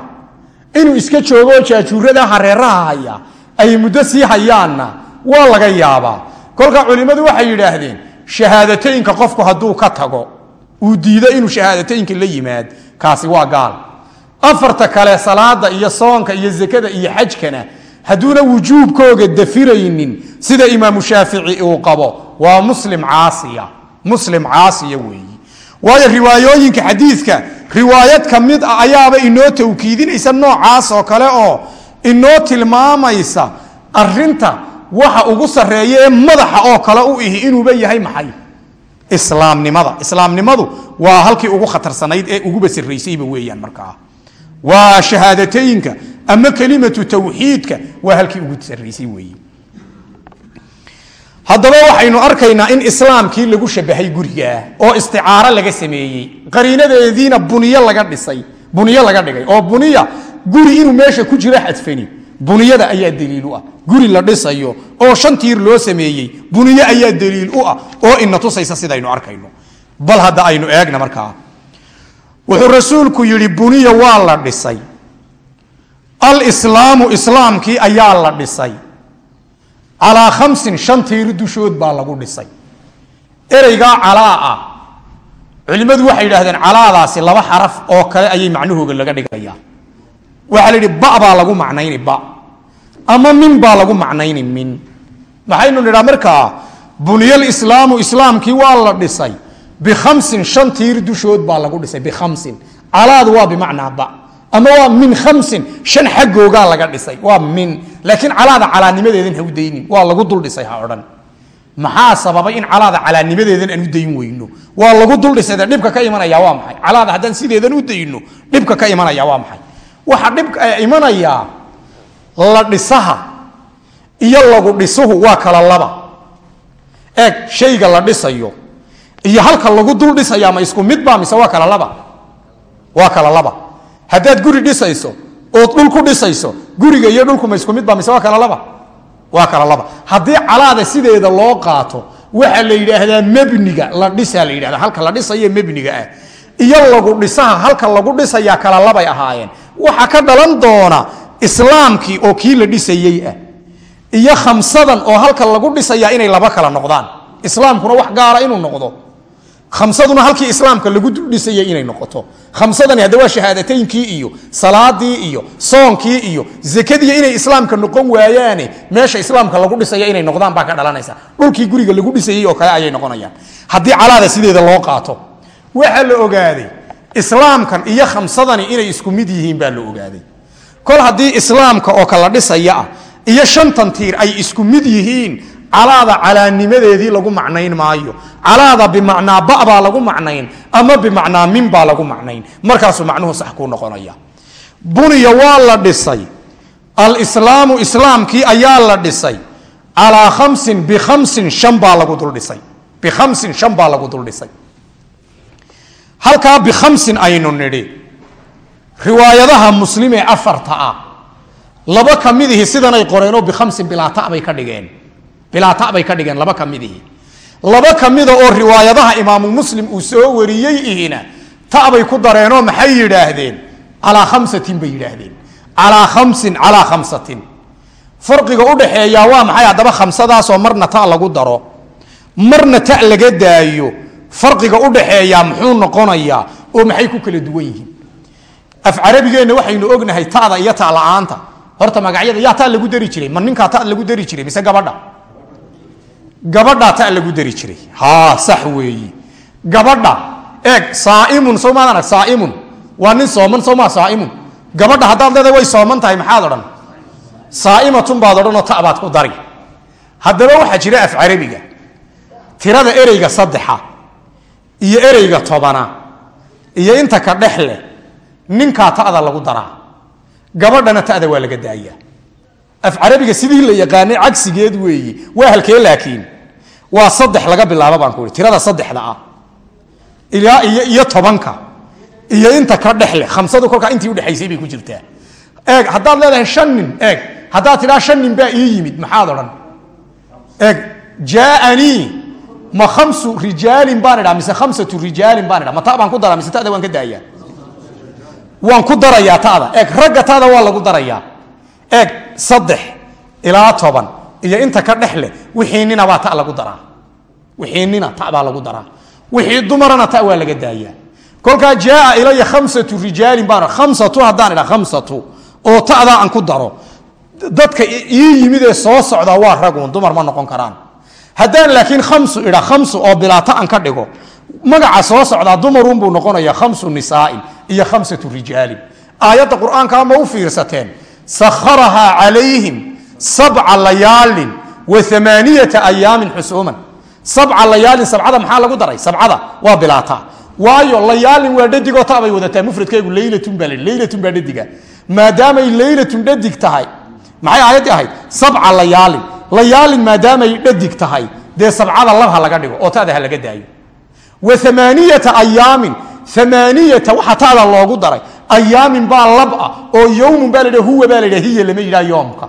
Inuu iska joogo jaajuurada hareeraha haya ay muddo sii hayaanna waa laga yaabaa. Kolka culimmadu waxay yidhaahdeen shahaadateynka qofku hadduu ka tago uu diido inuu shahaadateynka la yimaad. Kaasi waa gaal. Afarta kale salaada iyo soonka iyo zakada iyo xajkana hadduuna wujuubkooga dafiraynin sida imaamu shaafici uu qabo. Waa muslim caasiya muslim caasiya weeyi waayo riwaayooyinka xadiidka riwaayad ka mid ah ayaaba inoo tawkiidinaysa noocaas oo kale oo inoo tilmaamaysa arinta waxa ugu sarreeya ee madaxa oo kale u ihi inuuba yahay maxay? Islaamnimada. Islaamnimadu waa halkii ugu khatarsanayd ee uguba sarraysayba weeyaan markaa. Waa shahaadatayinka ama kelimatu tawxiidka waa halkii ugu sarraysay weeye haddaba waxaynu arkaynaa in islaamkii lagu shabahay gurigaa oo isticaaro laga sameeyey. Qariinadeediina buniyo laga dhisay buniyo laga dhigay. Oo buniya guri inuu meesha ku jiro xadfani buniyada ayaa daliil u ah. Guri la dhisayo oo shan tiir loo sameeyey buniyo ayaa daliil u ah oo ina tusaysa sidaynu arkayno. Bal hadda aynu eegna markaa wuxuu rasuulku yidhi buniya waa la dhisay. Alislaamu islaamkii ayaa la dhisay calaa khamsin shan tiir dushood baa lagu dhisay. Ereygaa calaa ah. Culimmadu waxay yidhahdeen calaadaasi laba xaraf oo kale ayay macnahooga laga dhigayaa. Waxaa la yidhi ba baa lagu macnayni ba. Ama min baa lagu macnayni min. Maxaynu nidhaa markaa buniyal islaamu islaamkii waa la dhisay. Bikhamsin shan tiir dushood baa lagu dhisay bikhamsin calaadu waa bimacnaa ba ama waa min khamsin shan xaggoogaa laga dhisay. Waa min. Laakiin calaada calaanimadeedan ha u daynin. Waa lagu dul dhisay ha odhan. Maxaa sababay in calaada calaanimadeedan aan u dayn weyno? Waa lagu dul dhisay dee dhibka ka imanaya waa maxay? Calaada haddaan sideedan u dayno dhibka ka imanaya waa maxay? Waxa dhibka imanayaa la dhisaha iyo lagu dhisuhu waa kala laba. Eeg shayga la dhisayo iyo halka lagu dul dhisaya ma isku mid ba mise waa kala laba? Waa kala laba haddaad guri dhisayso ood dhul ku dhisayso guriga iyo dhulku ma isku mid ba mise waa kala laba? Waa kala laba. Haddii calaada sideeda loo qaato waxaa la yidhaahdaa mebniga la dhisaa la yidhahda halka la dhisayo mebniga ah. Iyo lagu dhisaha halka lagu dhisayaa kala labay ahaayeen. Waxaa ka dhalan doona islaamkii oo kii la dhisayey ah. Iyo khamsadan oo halka lagu dhisayaa inay laba kala noqdaan. Islaamkuna wax gaara inuu noqdo khamsaduna halkii islaamka lagu dhisayay inay noqoto. Khamsadani hadda waa shahaadataynkii iyo salaadii iyo soonkii iyo zakadii inay islaamka noqon waayaane meesha islaamka lagu dhisaya inay noqdaan baa ka dhalanaysa. Dhulkii guriga lagu dhisayey oo kale ayay noqonayaan. Haddii calaada sideeda loo qaato waxaa la ogaaday islaamkan iyo khamsadani inay isku mid yihiin baa la ogaaday. Kol haddii islaamka oo kala dhisaya ah iyo shantan tiir ay isku mid yihiin calaada calaanimadeedii lagu macnayn maayo. Calaada bimacnaa ba baa lagu macnayn ama bimacnaa min baa lagu macnayn. Markaasuu macnuhu sax kuu noqonaya. Buniya waa la dhisay. Alislaamu islaamkii ayaa la dhisay. Calaa khamsin bikhamsin shan baa lagu duldhisay bikhamsin shan baa lagu duldhisay halkaa bikhamsin aynu nidhi. Riwaayadaha muslim ee afarta ah. Laba ka midihi sidanay qoreenoo bikhamsin bilaata bay ka dhigeen bilaata bay ka dhigeen laba ka midihi laba ka mida oo riwaayadaha imaamu muslim uu soo wariyey ihina tabay ku dareenoo maxay yidhaahdeen? Calaa khamsatin bay yidhaahdeen. Calaa khamsin calaa khamsatin. Farqiga udhaxeeyaa waa maxay? Haddaba khamsadaasoo marna ta lagu daro. Marna ta laga daayo. Farqiga udhaxeeyaa muxuu noqonayaa oo maxay ku kala duwan yihiin? Af carabigeenna waxaynu ognahay tada iyo ta la'aanta. Horta magacyada yaa ta lagu dari jiray ma ninkaa ta lagu dari jiray mise gabadha gabadhaa ta lagu dari jiray. Ha sax weeyi. Gabadha eeg saaimun soo maad arag saaimun. Waa nin sooman soo maa saaimun. Gabadha haddaad leedahay way sooman tahay maxaad odhan? Saaimatun baad odhanoo ta baad ku dari. Haddaba waxaa jira af carabiga. Tirada ereyga saddexa iyo ereyga tobana iyo inta ka dhex leh ninkaa ta'da lagu daraa. Gabadhana ta'da waa laga daayaa af carabiga sidii la yaqaanay cagsigeed weeyi. Waa halkee laakiin? Waa saddex laga bilaabo baan ku ihi tirada saddexda ah. Ilaa iyo tobanka. Iyo inta ka dhexle khamsadu kolkaa intii udhexaysay bay ku jirtaa. Eeg haddaad leedahay shan nin eeg haddaad tidhaa shan nin baa ii yimid maxaad odhan? Eeg jaaanii ma khamsu rijaalin baan idhaa mise khamsatu rijaalin baan idhaa ma baan ku daraa mise tada waan ka daayaa? Waan ku darayaa tada. Eeg ragga tada waa lagu darayaa. Eeg saddex ilaa toban iyo inta ka dhex leh wixii nina baa ta lagu daraa. Wixii nina ta baa lagu daraa. Wixii dumarana ta waa laga daayaa. Kolkaa jaaa ilaya khamsatu rijaalin baan khamsatu haddaan idha khamsatu oo ta'daa aan ku daro. Dadka ii yimid ee soo socda waa ragun dumar ma noqon karaan. Haddaan laakiin khamsu idha khamsu oo bilaata aan ka dhigo magaca soo socdaa dumarunbuu noqonaya khamsu nisaain iyo khamsatu rijaalin. Aayadda qur'aankaa ma u fiirsateen sakharahaa calayhim sabca layaalin wa amaaniyata ayaamin xusuuman. Sabca layaalin sabcada maxaa lagu daray? Sabcada waa bilaataa waayo layaalin waa dhadigoo tabay wadataa mufradkeegu leylatun baa leylatun baa dhadiga. Maadaamay leylatun dhadig tahay maxay aayaddii ahayd? Sabca layaalin. Layaalin maadaamay dhadig tahay dee sabcada lab laga dhigo oo tada laga daayo. Wa amaaniyata ayaamin. Amaaniyata waxa tada loogu daray ayaamin baa lab ah oo yowmun baa la huwa baa la hiya lama yidhaha yoomka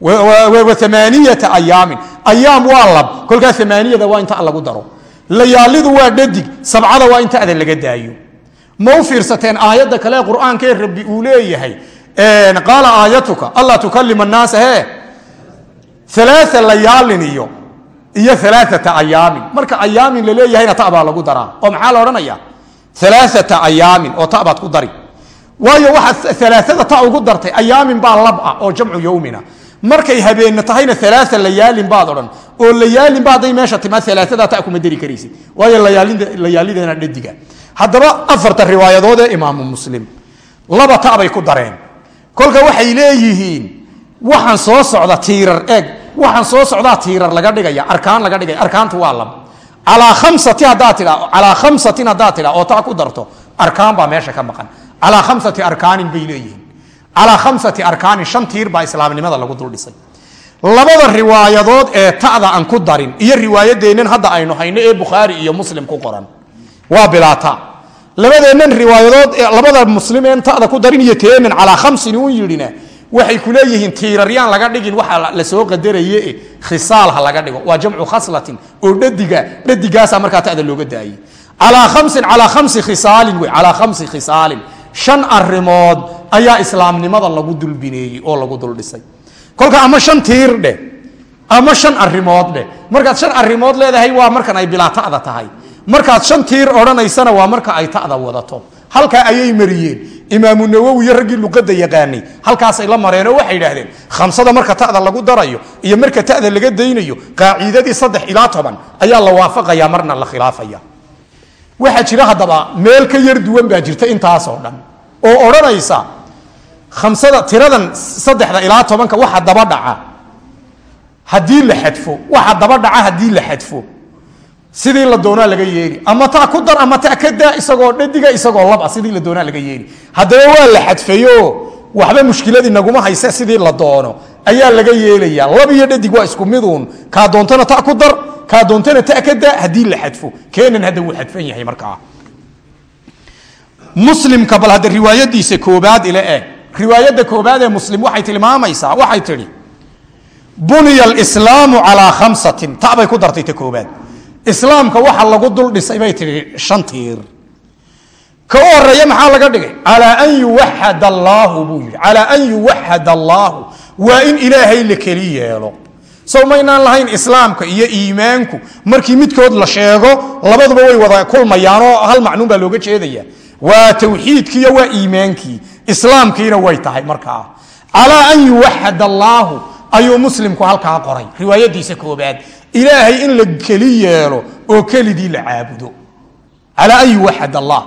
amaaniyata ayaamin. Ayaam waa lab kolkaa amaaniyada waa inta lagu daro. Layaalidu waa dhadig sabcada waa inta laga daayo. Ma u fiirsateen aayadda kale qur'aankee rabbi uu leeyahay? Qaala aayatuka alla tukalima annaasa he alaa layaalin iyo iyo alaaata ayaamin. Marka ayaamin laleeyahayna ta baa lagu daraa oo maxaa la odhanaya alaaata ayaamin oo ta ku dari waayo waxaad alaaada ta ugu dartay ayaamin baa lab ah oo jamcu yowmina markay habeenna tahayna alaa layaalin baad odhan oo layaalinba hadday meesha timaa alaaada ta kuma dari karaysid. Waayo layaalideena dhadiga haddaba afarta riwaayadood ee imaamu muslim laba ta ku dareen. Kolka waxay leeyihiin waxaan soo socda tiirar eeg waxaan soo socdaa tiirar laga dhigaya arkaan laga dhigaya arkaantu waa lab calaa khamsati haddaad tidha oo taa ku darto arkaan baa meesha ka maqan calaa khamsati arkaanin bay leeyihiin. Calaa khamsati arkaanin shan tiir baa islaamnimada lagu duldhisay labada riwaayadood ee ta'da aan ku darin iyo riwaayadeennan hadda aynu hayno ee bukhaari iyo muslim ku qoran waa bilaata labadeennan riwaayadood labada muslim een ta'da ku darin iyo teenan calaa khamsin un yidhina waxay ku tiiraryaan laga dhigin waxa la soo qadaraye khisaal ha laga dhigo. Waa jamcu khaslatin oo dhadiga dhadigaasaa markaa ta'da looga daayey calaa khamsin calaa khamsi khisaalin wey calaa khamsi khisaalin shan arrimood ayaa islaamnimada lagu dulbineeyey oo lagu duldhisay. Kolka ama shan tiir dheh ama shan arimood dheh markaad shan arimood leedahay waa markan ay bilaa ta'da tahay. Markaad shan tiir odhanaysana waa marka ay ta'da wadato. Halkaa ayay mariyeen. Imaamu nawowi iyo raggii luqada yaqaanay. Halkaasay la mareenoo waxay idhaahdeen khamsada marka ta'da lagu darayo iyo marka ta'da laga daynayo qaaciidadii saddex ilaa toban ayaa la waafaqaya marna la khilaafaya waxaa jira haddaba meel ka yar duwan baa jirta intaasoo dhan. Oo odhanaysa khamsada tiradan saddexda ilaa tobanka waxa daba dhaca. Haddii la xadfo waxa daba dhaca haddii la xadfo. Sidii la doonaa laga yeeli. Ama taa ku dar ama ta ka daa isagoo dhadiga isagoo laba sidii la doonaa laga yeeli. Haddaba waa la xadfayo waxba mushkiladii naguma hayse sidii la doono ayaa laga yeelaya lab iyo dhadig waa isku miduun. Kaa doontana ta ku dar kaa doontana ta ka daa haddii la xadfo. Keenan hadda wuu xadfan yahay markaa muslimka bal hadda riwaayadiisa koobaad ile eeg riwaayadda koobaad ee muslim waxay tilmaamaysaa waxay tidhi buniya alislaamu calaa khamsatin. Ta ku dartay ta koobaad. Islaamka waxa lagu dul dhisay bay tihi shan tiir. Ka horreeya maxaa laga dhigay? Calaa an yuwaxad allaahu buu yidhi. Calaa an yuwaxad allaahu waa in ilaahay la keli yeelo. Sow maynaan lahayn islaamka iyo iimaanku? Markii midkood la sheego labaduba way wada kulmayaanoo hal macnuun baa looga jeedaya. Waa tawxiidkiiyo waa iimaankii? Islaamkiina way tahay markaa. Calaa an yuwaxad allaahu ayuu muslimku halkaa qoray. Riwaayadiisa koobaad ilaahay in la keli yeelo oo keligii la caabudo. Calaa an yuwaxad allah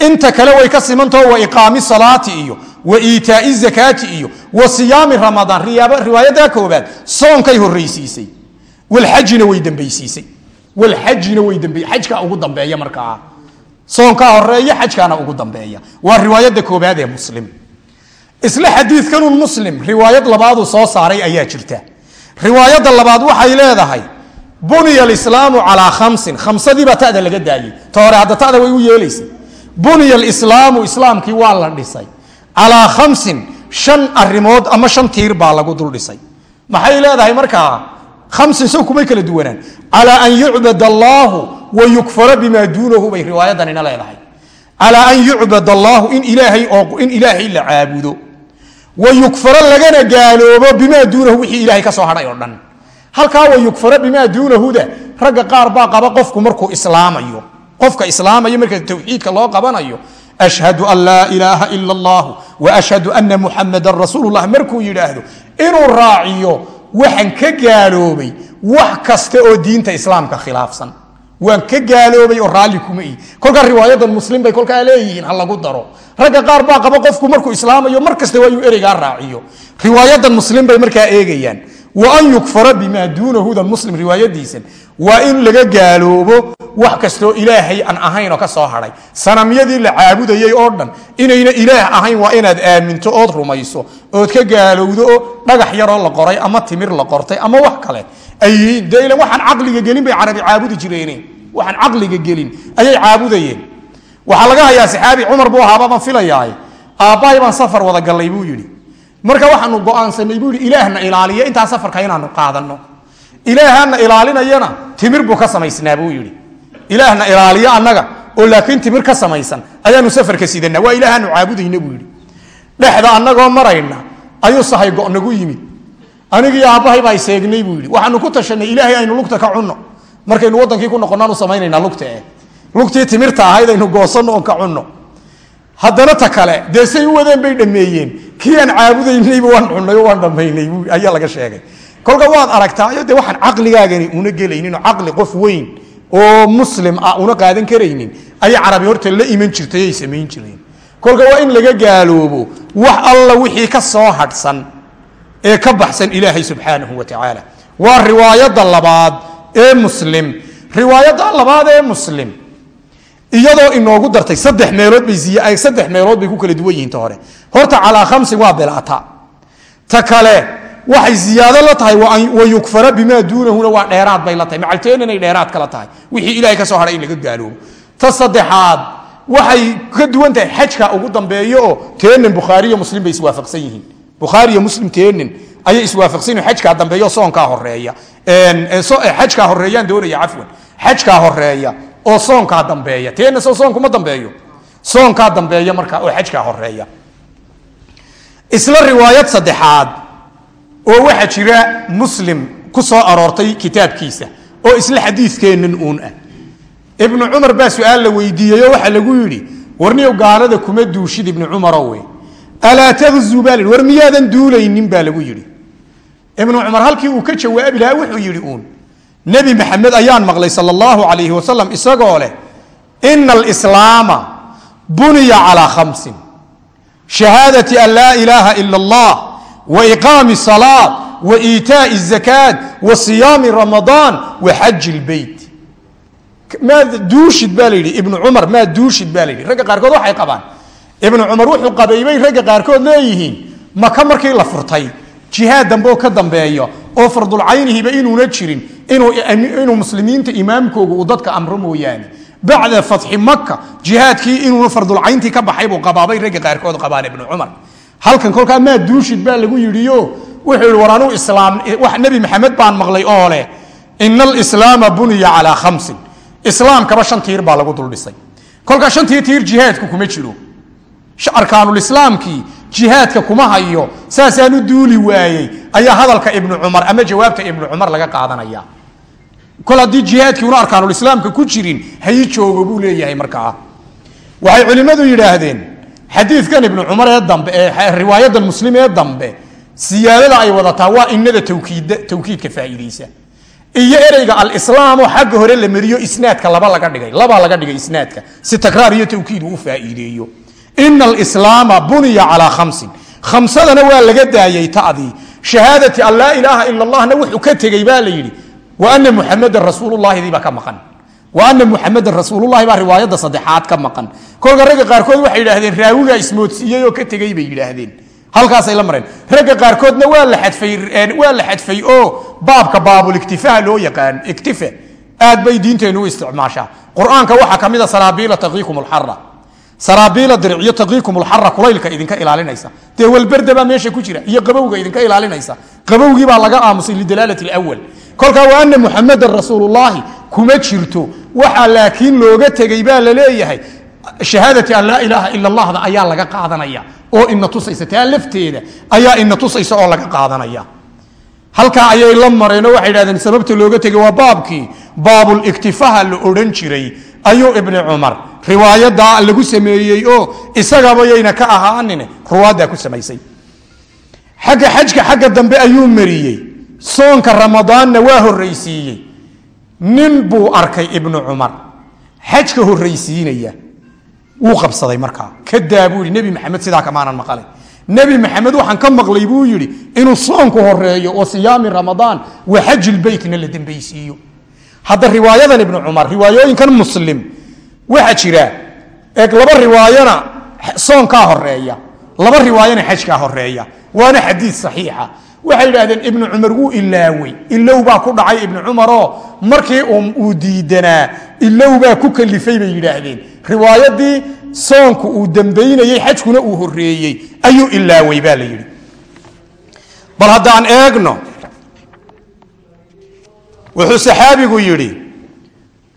inta kale way ka simantao wa iqaami salaati iyo wa iitaai zakaati iyo wa siyaami ramadaan riwaayadda koobaad soonkay horraysiisay. Walxajina way dambaysiisay. Walxajina way dambe xajkaa ugu dambeeya markaa. Soonkaa horreeya xajkaana ugu dambeeya. Waa riwaayadda koobaad ee muslim. Isla xadiidkanun muslim riwaayad labaaduu soo saaray ayaa jirta. Riwaayadda labaad waxay leedahay buniya alislaamu calaa khamsin. Khamsadiibaa tada laga daayey ta hadda tada way u yeelaysay buniya alislaamu islaamkii waa la dhisay calaa khamsin shan arimood ama shan tiir baa lagu dul dhisay maxay leedahay markaa khamsin sow kumay kala duwanaan calaa an yucbad allaahu wa yukfara bimaa duunahu bay riwaayadanina leedahay calaa an yucbad allaahu in ilaahay oo in ilaahay la caabudo wayukfaro lagana gaaloobo bimaa duunahu wixii ilahay ka soo hadhay oo dhan halkaa wayukfaro bimaa duunahuda ragga qaar baa qaba qofku markuu islaamayo qofka islaamayo marka tawxiidka loo qabanayo ashhadu an laa ilaaha ila allah wa ashhadu ana muxamadan rasuululah markuu yidhaahdo inuu raaciyo waxaan ka gaaloobay wax kasta oo diinta islaamka khilaafsan. Waan ka gaaloobay oo raalli kuma ihi kolkaa riwaayadan muslim bay kolkaa leeyihiin ha lagu daro. Ragga qaar baa qaba qofku markuu islaamayo mar kasta waa inuu ereygaa raaciyo. Riwaayadan muslim bay markaa eegayaan. Wa an yukfara bimaa duuna hudan muslim riwaayadiisan waa in laga gaaloobo wax kastoo ilaahay aan ahayn oo ka soo hadhay sanamyadii la caabudayay oo dhan inayna ilaah ahayn waa inaad aaminto ood rumayso ood ka gaalowdo oo dhagax yaroo la qoray ama timir la qortay ama wax kale. Ay yihiin waxaan caqliga gelin bay carabi caabudi jireen waxaan caqliga gelin. Ayay caabudayeen. Waxaa laga hayaa saxaabi cumar buu ahaaba baan aabbahay baan safar wada gallay buu yidhi. Marka waxaanu go'aansanay buu yidhi ilaahna ilaaliyo intaa safarka inaanu qaadanno ilaahana ilaalinayana timir buu ka samaysnaa buu yidhi. Ilaahna ilaaliyo annaga oo laakiin timir ka samaysan ayaanu safarka sidanaa waa ilaahaanu caabudayna buu yidhi. Dhexda annagoo marayna ayuu sahay go'nagu yimid. Anigii aabbahay baa iseegnay buu yidhi. Waxaanu ku tashanay ilaahay aynu lugta ka cunno. Markaynu wadankii ku noqonnaanu samaynaynaa lugta eh. Lugtii timirta ahayd aynu goosanno oon ka cunno. Haddana ta kale dee u wadeen bay dhameeyeen kii aan caabudaynayba waan cunnay oo waan dhammaynay ayaa laga sheegay kolka waad aragtaayo dee waxaan caqligaagani una gelaynin oo caqli qof weyn oo muslim ah una qaadan karaynin ayay carabi horta la iman jirtay ay samayn jireen. Kolka waa in laga gaaloobo wax alla wixii ka soo hadhsan ee ka baxsan ilaahay subxaanahu wa tacaala waa riwaayadda labaad ee muslim. Riwaayadda labaad ee muslim iyadoo inoogu dartay saddex meelood bay saddex meelood bay ku kala duwan yihiin ta hore. Horta calaa khamsin waa bilaata. Ta kale waxay ziyaado la tahay wa yukfara bimaa duunahuna waa dheeraad bay la tahay. Macalteen inay dheeraad kala tahay. Wixii ilahay ka soo hadhay in laga gaaloobo ta saddexaad waxay ka duwan tahay xajka ugu dambeeyo oo teenin bukhaariyo muslim bay iswaafaqsan yihiin. Bukhaariyo muslim teenin ayay iswaafaqsan yihiin xajkaa dambeeyo soonkaa horreeya xajkaa horeeyaan doonaya cafwan. Xajkaa horreeya oo soonkaa dambeeya. Teena soo soonkuma dambeeyo. Soonkaa dambeeya markaa oo xajkaa horreeya isla riwaayad saddexaad oo waxaa jira muslim ku soo aroortay kitaabkiisa oo isla xadiidkeennan uun ah. Ibnu cumar baa su'aal la weydiiyey oo waxaa lagu yidhi warniyow gaalada kuma duushid ibnu cumarowe alaa tagzuu baa war miyaadan duulaynin baa lagu yidhi. Ibnu cumar halkii uu ka jawaabi lahaa wuxuu yidhi uun nebi maxamed ayaan maqlay sal allahu calayhi wasalam isagoo leh ina alislaama buniya calaa khamsin. Shahaadati an laa ilaaha ila allah wa iqaami salaat wa iitaa'i zakaat wa siyaami ramadaan wa xaji lbeyt maa duushid baa la yidhi ibnu cumar maa duushid baa la yidhi. Ragga qaarkood waxay qabaan. Ibnu cumar wuxuu qabaybay ragga qaarkood leeyihiin. Maka markii la furtay jihaad dambe ka dambeeya oo fardulcaynihiba inuuna jirin inuu muslimiinta imaamkooga uu dadka amro mooyaane. Bacda fatxi maka jihaadkii inuuna fardulcayntii ka baxay buu qabaabay ragga qaarkood qabaan ibnu cumar halkan kolkaa maa duushid baa lagu yidhiyo. Wuxuu yihi war anuu islaam wax nebi maxamed baan maqlay oo leh. Ina alislaama buniya calaa khamsin. Islaamkaba shan tiir baa lagu duldhisay. Kolkaa shantii tiir jihaadku kuma jiro. Arkaanulislaamkii jihaadka kuma hayo. Saasaan u duuli waayey. Ayaa hadalka ibnu cumar ama jawaabta ibnu cumar laga qaadanaya. Kol haddii jihaadkii una arkaanulislaamka ku jirin hayi joogo buu leeyahay markaa. Waxay culimmadu yidhaahdeen xadiidkan ibnu cumar ee dambe ee riwaayadan muslim ee dambe siyaadada ay wadataa waa inada tawkiidda tawkiidka faa'iidaysa iyo ereyga alislaam xagga hore la mariyo isnaadka laba laga dhigay labaa laga dhigay isnaadka. Si takraar iyo tawkiid uu faa'iideeyo. Ina alislaama buniya calaa khamsin. Khamsadana waa laga daayey ta'dii. Shahaadati an laa ilaaha ila allahna wuxuu ka tegey baa la yidhi wa ana muxamadan rasuulullahidii baa ka maqan wa ana muxamadan rasuulullahi baa riwaayadda saddexaad ka maqan. Kolka ragga qaarkood waxay yidhahdeen raawigaa ismoodsiiyey oo ka tegey bay yidhaahdeen. Halkaasay la mareen. Ragga qaarkoodna waa la xadfay waa la xadfay oo baabka baabuliktifaa loo yaqaan iktife aad bay diinteennu u isticmaashaa. Qur'aanka waxaa ka mid a saraabiila taqiikum alxara saraabiila diriciyo taqiikum alxara kulaylka idinka ilaalinaysa. Dee walberde baa meesha ku jira iyo qabowga idinka ilaalinaysa. Qabowgii baa laga aamusay lidalaalati lwal kolkaa wa ana muxamadan rasuulullaahi kuma jirto. Waxaa laakiin looga tegey baa la leeyahay shahaadati an laa ilaaha ila allahda ayaa laga qaadanaya oo ina tusaysa taa ayaa ina tusaysa oo laga qaadanaya. Halkaa ayay la mareenoo waxay dhahdeen sababta looga tegay waa baabkii. Baabuliktifaha la odhan jiray ayuu ibni cumar riwaayadaa lagu sameeyey oo isagaba ka ahaanin ruwaaddaa ku samaysay. Xagga xajka xagga dambe ayuu mariyey. Soonka ramadaanna waa horraysiiyey nin buu arkay ibnu cumar. Xajka horraysiinaya wuu qabsaday markaa. Kadaa buu yihi nebi maxamed sidaa kamaanan maqalay. Nebi maxamed waxaan ka maqlay buu yidhi inuu soonku horeeyo oo siyaami ramadaan wa xajilbeytna la dambaysiiyo. Hadda riwaayadan ibnu cumar riwaayooyinkan muslim waxaa jira eeg laba riwaayona soonkaa horreeya laba riwaayona xajkaa horreeya waana xadiid saxiixa waxay yidhaahdeen ibnu cumar wuu ilaawey ilow baa ku dhacay ibnu cumaroo markii uu diidanaa ilow baa ku kalifay bay yidhaahdeen. Riwaayadii soonku uu dambaynayey xajkuna uu horeeyey ayuu ilaawey baa la yidhi. Bal haddaan eegno wuxuu saxaabigu yidhi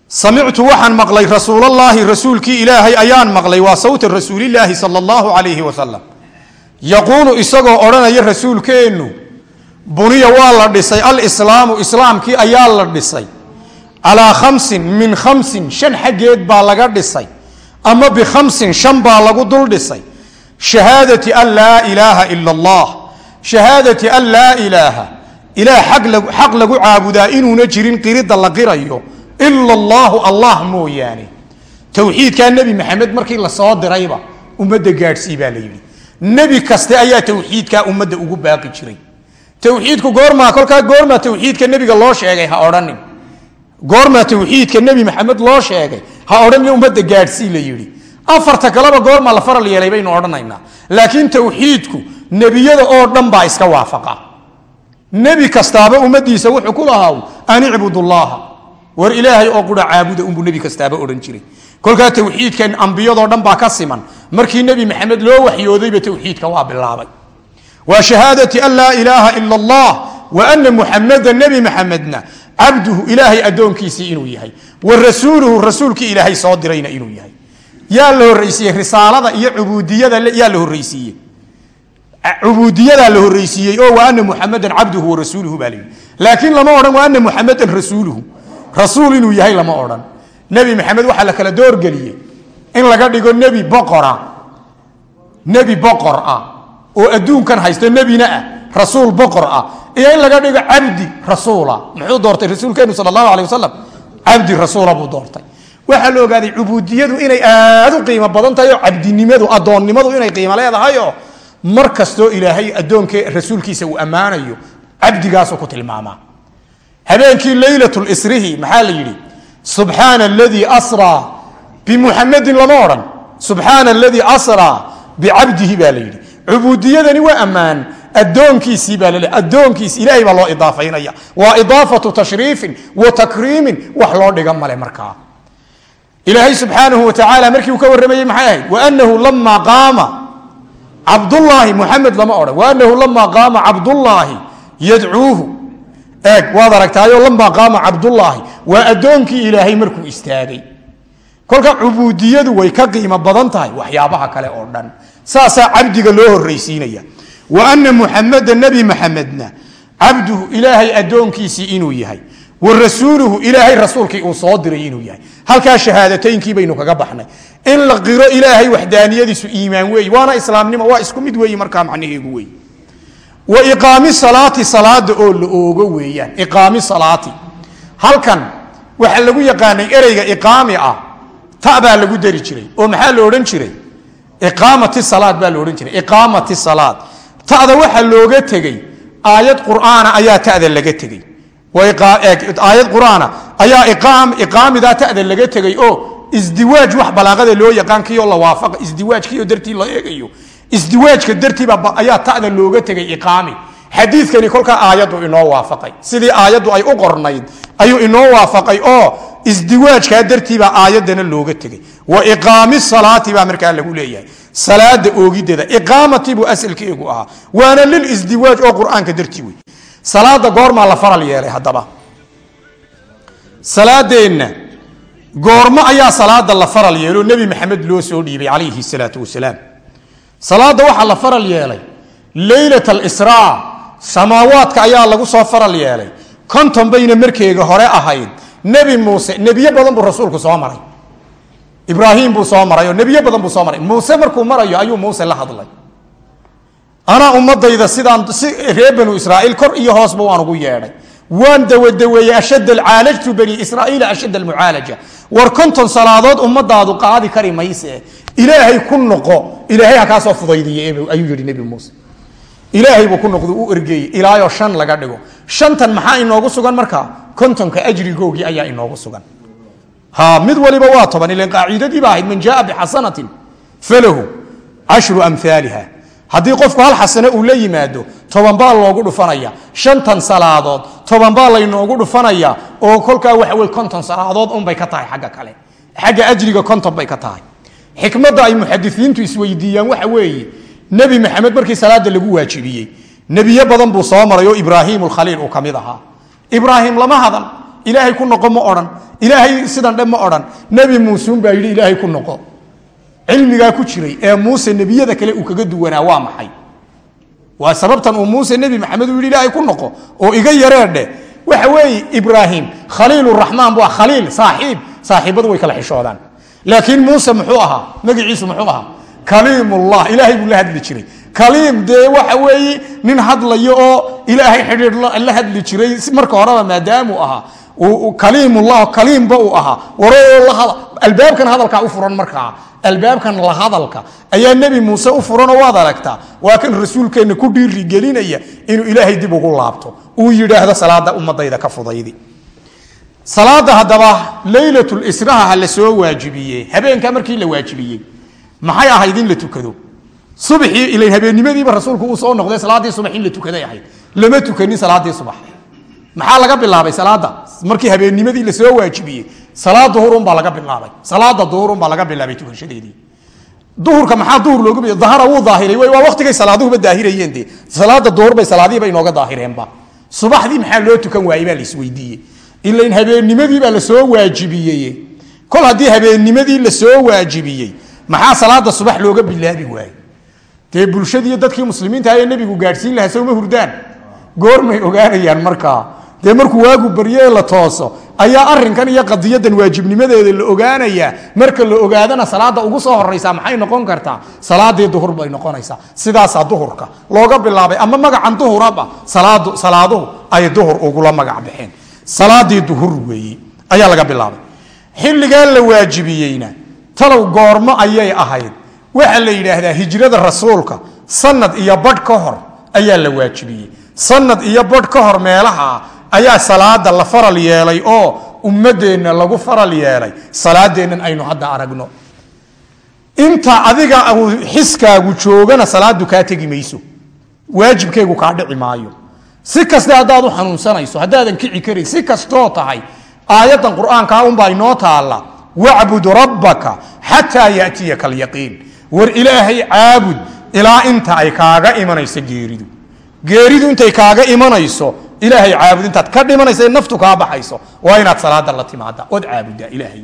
samictu waxaan maqlay rasuulallaahi rasuulkii ilaahay ayaan maqlay waa sawta rasuulilaahi sal allahu calayhi wasalam yaquulu isagoo odhanaya rasuulkeennu buniya waa la dhisay. Alislaamu islaamkii ayaa la dhisay. Calaa khamsin min khamsin shan xaggeed baa laga dhisay. Ama bikhamsin shan baa lagu dul dhisay. Shahaadati an laa ilaaha ila allah shahaadati an laa ilaaha. Ilaah xaq lagu caabudaa inuuna jirin qiridda la qirayo. Ila allaahu allah mooyaane. Towxiidkaa nebi maxamed markii la soo dirayba ummadda gaadhsii baa la yidhi. Nebi kaste ayaa towxiidkaa ummadda ugu baaqi jiray towxiidku goormaa kolkaa goormaa towxiidka nebiga loo sheegay ha odhanin. Goormaa towxiidka nebi maxamed loo sheegay ha odhanin ummadda gaadhsii la yidhi. Afarta kaleba goormaa la faral yeelay baynu odhanaynaa. Laakiin towxiidku nebiyada oo dhan baa iska waafaqa. Nebi kastaaba ummadiisa wuxuu ku lahaa an icbudullaaha war ilaahay oo qura caabuda unbuu nebi kastaaba odhan jiray. Kolkaa towxiidkan ambiyadoo dhan baa ka siman. Markii nebi maxamed loo waxyoodayba towxiidka waa bilaabay waa shahaadati an laa ilaaha ila allah wa ana muxameda nebi maxamedna cabduhu ilaahay addoonkiisii inuu yahay. Wa rasuuluhu rasuulkii ilaahay soo dirayna inuu yahay. Yaa la horreysiiyey risaalada iyo cubudiyada yaa la horreysiiyey cubuudiyadaa la horreysiiyey oo wa ana cabduhu wa rasuuluhu baa layidhi laakiin lama odhan wa ana rasuuluhu. Rasuul inuu yahay lama odhan. Nebi maxamed waxaa la kala doorgeliyey in laga dhigo nebi boqora. Nebi boqor ah oo adduunkan haysto nebina ah rasuul boqor ah iyo in laga dhigo cabdi rasuula. Muxuu doortay rasuulkeenu sal allahu alay wasalam cabdi rasuula buu doortay. Waxaa la ogaaday cubuudiyadu inay aad u qiimo badan tahay oo cabdinimadu addoonnimadu inay qiimo leedahayoo mar kastoo ilaahay addoonke rasuulkiisa uu ammaanayo cabdigaasuu ku tilmaamaa. Habeenkii leylat lisrihi maxaa la yidhi? Subxaana aladii asraa bimuxamedin lama odhan. Subxaana aladii asraa bicabdihi baa la yidhi cubuudiyadani waa ammaan. Addoonkiisii baa lale addoonkiisi ilahay baa loo idaafaynaya. Waa idaafatu tashriifin wa takriimin. Wax loo dhiga male markaa. Ilaahay subxaanahu wa tacaala markii uu ka warramayey maxay ahayd? Waanahu lama qaama cabdullaahi muxamed lama odhan. Waanahu lama qaama cabdullaahi yadcuuhu. Eeg waad aragtaayoo lama qaama cabdullaahi waa addoonkii ilaahay markuu istaagay. Kolka cubuudiyadu way ka qiimo badan tahay waxyaabaha kale oo dhan saasaa cabdiga loo horraysiinaya. Wa ana muxameda nebi maxamedna cabduhu ilaahay addoonkiisii inuu yahay. Wa rasuuluhu ilaahay rasuulkii uu soo diray inuu yahay. Halkaa shahaadateyinkii baynu kaga baxnay. In la qiro ilaahay waxdaaniyadiisu iimaan weey waana islaamnimo waa isku mid weeyi markaa macnaheegu wey wa iqaami salaati salaada oo la oogo weeyaan iqaami salaati. Halkan waxaa lagu yaqaanay ereyga iqaami ah ta baa lagu dari jiray oo maxaa la odhan jiray iqaamati salaad baa la odhan jiray. Iqaamati salaad. Ta'da waxaa looga tegey aayad qur'aana ayaa ta'da laga tegey. Aayad qur'aana ayaa iqaamidaa ta'da laga tegey oo isdiwaaj wax balaaqada loo yaqaan kiyo la waafaqa isdiwaajkiyo dartii la eegayo. Isdiwaajka dartiiba ayaa ta'da looga tegay iqaami xadiidkani kolkaa aayaddu inoo waafaqay. Sidii aayaddu ay u qornayd ayuu inoo waafaqay oo isdiwaajkaa dartiibaa aayaddana looga tegay wa iqaami salaati baa markaa lagu leeyahay. Salaada oogideeda iqaamati buu asalkeegu ahaa. Waana lil isdiwaaj oo qur'aanka dartii wey salaada goormaa la faral yeelay haddaba. Salaadeenna goormo ayaa salaada la faral yeeloo nebi maxamed loo soo dhiibay calayhi salaatu wasalaam. Salaada waxaa la faral yeelay leylat alisraa samaawaadka ayaa lagu soo faral yeelay. konton bayna markeega hore ahayd nebi muuse nebiyo badan buu rasuulku soo maray. Ibraahim buu soo maray oo nebiyo badan buu soo maray. Muuse markuu marayo ayuu muuse la hadlay. Anaa ummadayda sidaan si reer banu israaiil kor iyo hoosba waan ugu yeedhay. Waan dawadaweeyey ashad caalajtu bani israaiila ashad almucaalaja. War konton salaadood ummadaadu qaadi kari mayse. Ilaahay ku noqo. Ilaahay ha kaasoo fudaydiye ayuu yihi nebi muuse ilaahay buu ku noqdo u ergeeyey. Ilaayoo shan laga dhigo. Shantan maxaa inoogu sugan markaa kontonka ajrigoogii ayaa inoogu sugan. Mid waliba waa toban ilan qaacidadiiba ahayd man jaaa bixasanatin falahu cashru amhaaliha haddii qofku hal xasano uu la yimaado toban baa loogu dhufanaya. Shantan salaadood toban baa laynoogu dhufanaya oo kolkaa waxa wey konton salaadood unbay ka tahay xagga kale. Xagga ajriga konton bay ka tahay. Xikmadda ay muxadisiintu isweydiiyaan waxa weeye nebi maxamed markii salaada lagu waajibiyey nebiyo badan buu soo maray oo ibraahim khaliil uu ka mid ahaa. Ibraahim lama hadan ilaahay ku noqo ma odhan ilaahay sidan dhe ma odhan. Nebi muusuun baa yidhi ilaahay ku noqo. Cilmigaa ku jiray ee muuse nebiyada kale uu kaga duwanaa waa maxay? Waa sababtan uu muuse nebi maxamed uu yidhi ilaahay ku noqo. Oo iga yareedhe waxa weeye ibraahim khaliiluraxmaan bu ah khaliil saaxiib. Saaxiibadu way kala xishoodaan. Laakiin muuse muxuu ahaa magaciisu muxuu ahaa kaliimullah ilaahay buu la hadli jiray. Kaliim dee waxa weeye nin hadlayo oo ilaahay xidhiir la hadli jiray marka horeba maadaamuu ahaa kaliimullah kaliimba uu ahaa waroo albaabkan hadalkaa u furan markaa albaabkan la hadalka ayaa nebi muuse u furanoo waad aragtaa waa kan rasuulkeenna ku dhiirigelinaya inuu ilaahay dib ugu laabto. Uu yidhaahdo salaada ummadayda ka fudaydi. Salaada haddaba leylatlisraha ha la soo waajibiyey. Habeenkaa markii la waajibiyey maxay ahayd in la tukado? Subaxii ilan habeennimadiiba rasuulku uu soo noqday salaaddii subax in la tukaday ahayd. Lama tukanin salaaddii subax maxaa laga bilaabay salaada markii habeennimadii la soo waajibiyey salaad duhurunbaa laga bilaabay. Salaada duhurunbaa laga bilaabay tukashadeedii. Duhurka maxaa duhur looga b dahara wuu daahiray waa waktigay salaaduhuba daahirayeen dee. Salaada duhurbay salaadihiiba inooga daahireenba. Subaxdii maxaa loo tukan waayey baa laisweydiiyey ilain habeennimadiibaa la soo waajibiyey kol haddii habeennimadii la soo waajibiyey maxaa salaada subax looga bilaabi waayey? Dee bulshadiiyo dadkii muslimiinta ayee nebigu gaadhsiin lahaa sowma hurdaan. Goormay ogaanayaan markaa. Dee markuu waagu barye la tooso ayaa arinkan iyo qadiyadan waajibnimadeeda la ogaanayaa. Marka la ogaadana salaada ugu soo horeysa maxay noqon kartaa? Salaadii duhur bay noqonaysaa. Sidaasaa duhurka looga bilaabay. Ama magacan duhuraba salaaduhu ay duhur ugula magac baxeen salaadii duhur weeye ayaa laga bilaabay. Xilligaa la waajibiyeyna talow goormo ayay ahayd. Waxaa la yidhaahdaa hijrada rasuulka sanad iyo badh ka hor ayaa la waajibiyey. Sanad iyo badh ka hor meelaha ayaa salaada la faral yeelay oo ummadeenna lagu faral yeelay. Salaadeennan aynu hadda aragno. Inta adiga xiskaagu joogana salaadu kaa tegi mayso. Waajibkeegu kaa dhici maayo. Si kaste haddaad u xanuunsanayso haddaadan kici karin si kastoo tahay aayadan qur'aankaa unbaa inoo taalla wacbud rabbaka xataa yatiyaka alyaqiin war ilaahay caabud ilaa inta ay kaaga imanayso geeridu geeridu intay kaaga imanayso ilaahay caabud intaad ka dhimanaysa naftu kaa baxayso waa inaad salaada la timaada ood caabudaa ilaahay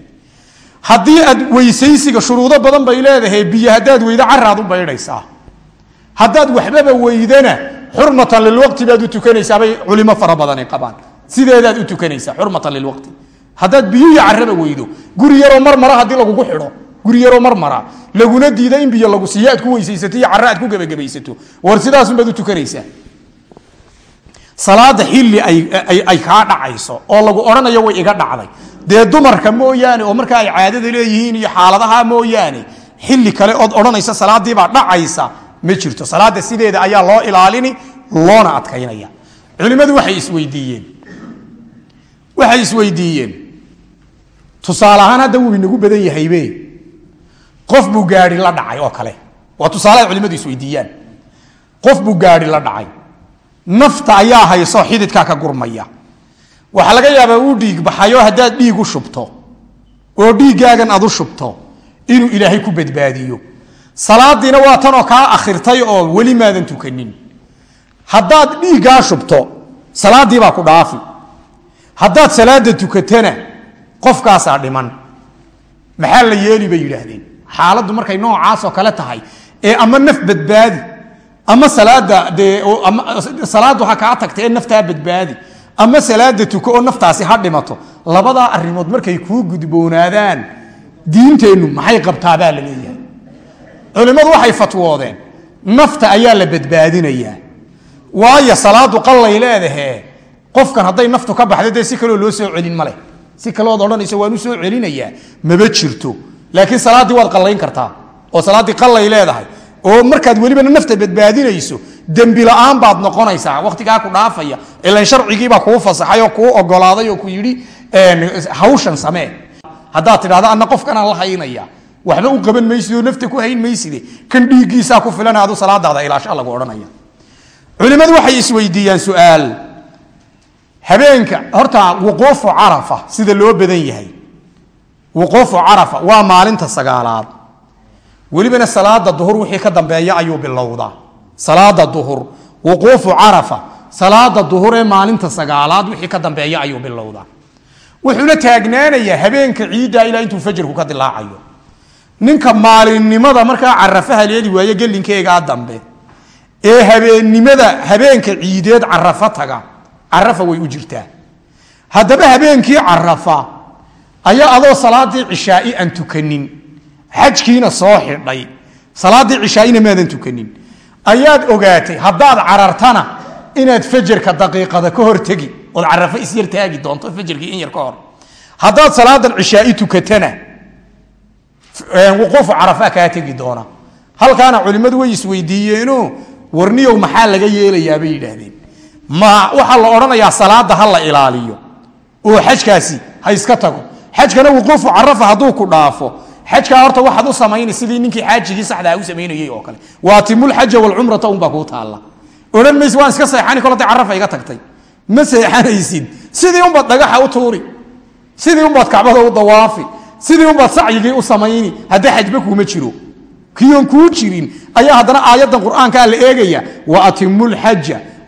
haddii aad weysaysiga shuruudo badan bay leedahay biyo haddaad weydo caraad u baydhaysaa haddaad waxbaba weydana xurmatan lilwaqti baad u tukanaysaabay culimo fara badani qabaan sideedaad u tukanaysaa xurmatan lilwaqti haddaad biyo iyo caraba weydo. Guri yaroo marmara haddii lagugu xidho. Guri yaroo marmara laguna diida in biyo lagu siiyo aad ku weysaysato iyo cara aad ku gebagabaysato war sidaasunbaad u tukanaysaa. Salaada xilli ay kaa dhacayso oo lagu odhanayo way iga dhacday. Dee dumarka mooyaane oo marka ay caadada leeyihiin iyo xaaladaha mooyaane xilli kale ood odhanaysa salaadiibaa dhacaysa ma jirto. Salaada sideeda ayaa loo ilaalini loona adkaynaya. Culimmadu waxay isweydiiyeen. Waxay isweydiiyeen tusaale ahaan hadda wuu inagu badan yahaybe qof buu gaari la dhacay oo kale. Waa tusaale ay culimmadu isweydiiyaan qof buu gaari la dhacay. Nafta ayaa hayso xididkaa ka gurmaya. Waxaa laga yaabaa uu dhiig baxayo haddaad dhiig u shubto. Oo dhiiggaagan aad u shubto. Inuu ilaahay ku badbaadiyo. Salaadiina waa tanoo kaa akhirtay oo weli maadan tukanin. Haddaad dhiiggaa shubto salaadiibaa ku dhaafi. Haddaad salaada tukatana qofkaasaa dhiman. Maxaa la yeeli bay yidhaahdeen? Xaaladdu markay noocaasoo kale tahay ee ama naf badbaadi ama salaada dee salaadu ha kaa tagta ee naftaa badbaadi ama salaada tuko oo naftaasi ha dhimato labadaa arimood markay kuu gudboonaadaan diinteennu maxay qabtaabaa la leeyahay. Culimmadu waxay fatwoodeen nafta ayaa la badbaadinayaa. Waayo salaadu qallay leedahee qofkan hadday naftu ka baxda dee si kaloo loo soo celin maleh si kalood odhanaysa waan u celinayaa maba jirto. Laakiin salaaddii waad qallayn kartaa oo salaaddii qallay leedahay oo markaad welibana nafta badbaadinayso dembi la'aan baad noqonaysaa wakhtigaa ku dhaafaya ilan sharcigiibaa kuu fasaxay oo kuu ogolaaday oo ku yidhi hawshan samee. Haddaad tidhahdo anna qofkanaan la haynaya waxba u qaban maysid oo nafta ku hayn mayside kan dhiiggiisaa ku filan salaadaada ilaasha lagu odhanaya. Culimmadu waxay isweydiiyaan su'aal habeenka horta wuquufu carafa sida loo badan yahay. Wuquufu carafa waa maalinta sagaalaad. Welibana salaada duhur wixii ka dambeeya ayuu bilowdaa. Salaada duhur wuquufu carafa salaada duhur ee maalinta sagaalaad wixii ka dambeeya ayuu bilowdaa. Wuxuuna taagnaanayaa habeenka ciidda ilaa intuu fajrku ka dilaacayo. Ninka maalinimada markaa carafaha leeli waaye gelinkeegaa dambe. Ee habeennimada habeenka ciideed carafa taga carafa way u jirtaa. Haddaba habeenkii carafa ayaa adoo salaadii cishaai aan tukanin xajkiina soo xidhay. Salaadii cishaaina maadan tukanin ayaad ogaatay haddaad carartana inaad fajarka daqiiqada ka hor tegi ood carafo isyar taagi doonto fajarkii in yar ka hor. Haddaad salaadan cishaai tukatana wuquufu carafa kaa tegi doona. Halkaana culimmadu way isweydiiyeeno warniyow maxaa laga yeelayaa? bay yidhaahdeen ma waxaa la odhanayaa salaada ha la ilaaliyo. Oo xajkaasi ha iska tago. Xajkana wuquufu carafa hadduu ku dhaafo. Xajkaa horta waxaad u samaynay sidii ninkii xaajigii saxdaa u samaynayey oo kale. Waatimulxaja walcumrata unbaa kuu taalla. Odhan mayse waan iska seexani kol hadday carafa iga tagtay. Ma seexanaysid. Sidii unbaad dhagaxa u tuuri. Sidii unbaad kacbada u dawaafi. Sidii unbaad sacyigii u samayni. Hadda xajba kuuma jiro. Kiyoon kuu jirin. Ayaa haddana aayadan qur'aankaa la eegaya. Wa atimu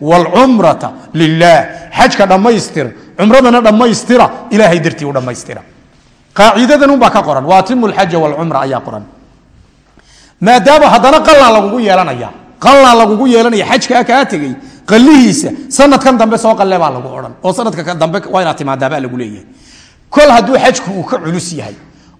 lxaja wlcumrata lilah xajka dhammaystir cumradana dhammaystira ilaahay dartii u dhammaystira qaacidadan unbaa ka qoran wa lxaja wlcumra ayaa qoran maadaama haddana qalaa lagugu yeelanaya qalaa lagugu yeelanaya xajkaa kaa tegey qalihiisa sanadkan dambe soo qalle baa lagu odhan oo sanadka dambe waa inaad timaadaabaa lagu leeyahay kol hadduu xajku uu ka culus yahay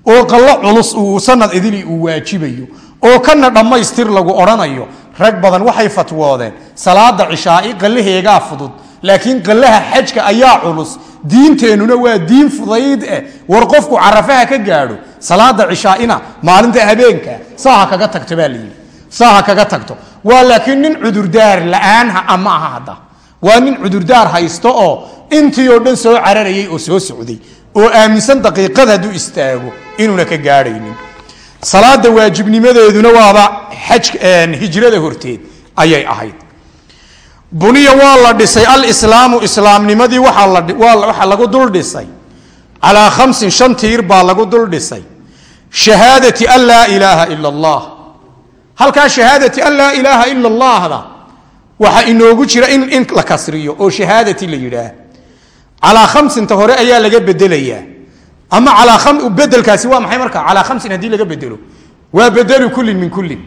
oo qallo culus uu sanad idili uu waajibayo oo kana dhammaystir lagu odhanayo rag badan waxay fatwoodeen. Salaada cishaai qallaheegaa fudud. Laakiin qallaha xajka ayaa culus. Diinteennuna waa diin fudayd eh. War qofku carafaha ka gaadho salaada cishaaina maalinta habeenka saaha kaga tagto baa layidhi saaha kaga tagto. Waa laakiin nin cudurdaar la'aanha ama aha hadda. Waa nin cudurdaar haysto oo intii oo dhan soo cararayay oo soo socday oo aaminsan daqiiqad hadduu istaago inuuna ka gaadhaynin salaada waajibnimadeeduna waaba xaj hijrada horteed ayay ahayd. Buniya waa la dhisay alislaamu islaamnimadii waxaa lagu dul dhisay. Calaa khamsin shan tiir baa lagu dul dhisay. Shahaadati an laa ilaaha ila allah halkaa shahaadati an laa ilaaha ila allahda waxaa inoogu jira in in la kasriyo oo shahaadati la yidhaah. Calaa khamsinta hore ayaa laga bedelayaa ama alaa bedelkaasi waa maxay marka? Calaa khamsin haddii laga bedelo waa bedelu kullin min kullin.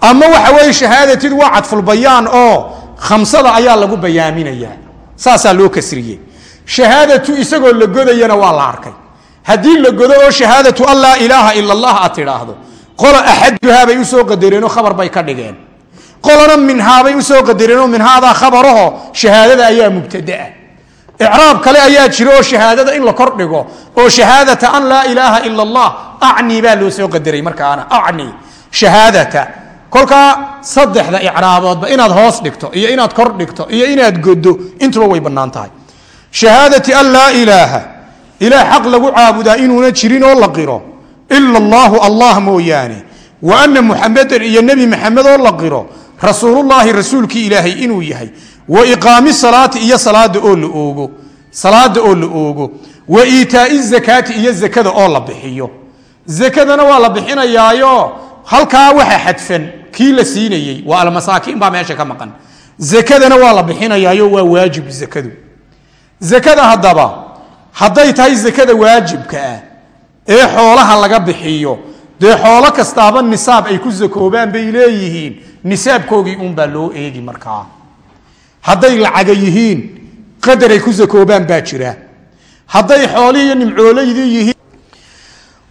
Ama waxa weeye shahaadatidu waa cadfulbayaan oo khamsada ayaa lagu bayaaminayaa. Saasaa loo kasriyey. Shahaadatu isagoo la godayana waa la arkay. Haddii la godo oo shahaadatu an laa ilaaha ila allah aad tidhaahdo qola axaduhaabay u soo qadareenoo khabar bay ka dhigeen. Qolana minhaabay u soo qadareenoo minhaadaa khabaraho shahaadada ayaa mubtadaa icraab kale ayaa jira oo shahaadada in la kor dhigo oo shahaadata an laa ilaaha ila allah acni baa loo soo qadaray markaana acni shahaadata. Kolkaa saddexda icraaboodba inaad hoos dhigto iyo inaad kor dhigto iyo inaad godo intuba way bannaan tahay. Shahaadati an laa ilaaha ilaah xaq lagu caabudaa inuuna jirin oo la qiro ila allahu allah mooyaane wa ana muxamedan iyo nebi maxamed oo la qiro rasuulullaahi rasuulkii ilaahay inuu yahay wa iqaami salaati iyo salaada oo la oogo salaada oo la oogo wa iitaai zakaati iyo zakada oo la bixiyo zakadana waa la bixinayaayo halkaa waxa xadfan kii la siinayey waa almasaakiin baa meesha ka maqan zakadana waa la bixinayaayo waa waajib zakadu zakada haddaba hadday tahay zakada waajibka ah ee xoolaha laga bixiyo dee xoolo kastaaba nisaab ay ku zakoobaan bay leeyihiin nisaabkoogii unbaa loo eegi markaa hadday lacaga yihiin qadaray ku zakoobaan baa jira. Hadday xoolihii iyo nimcoolaydii yihiin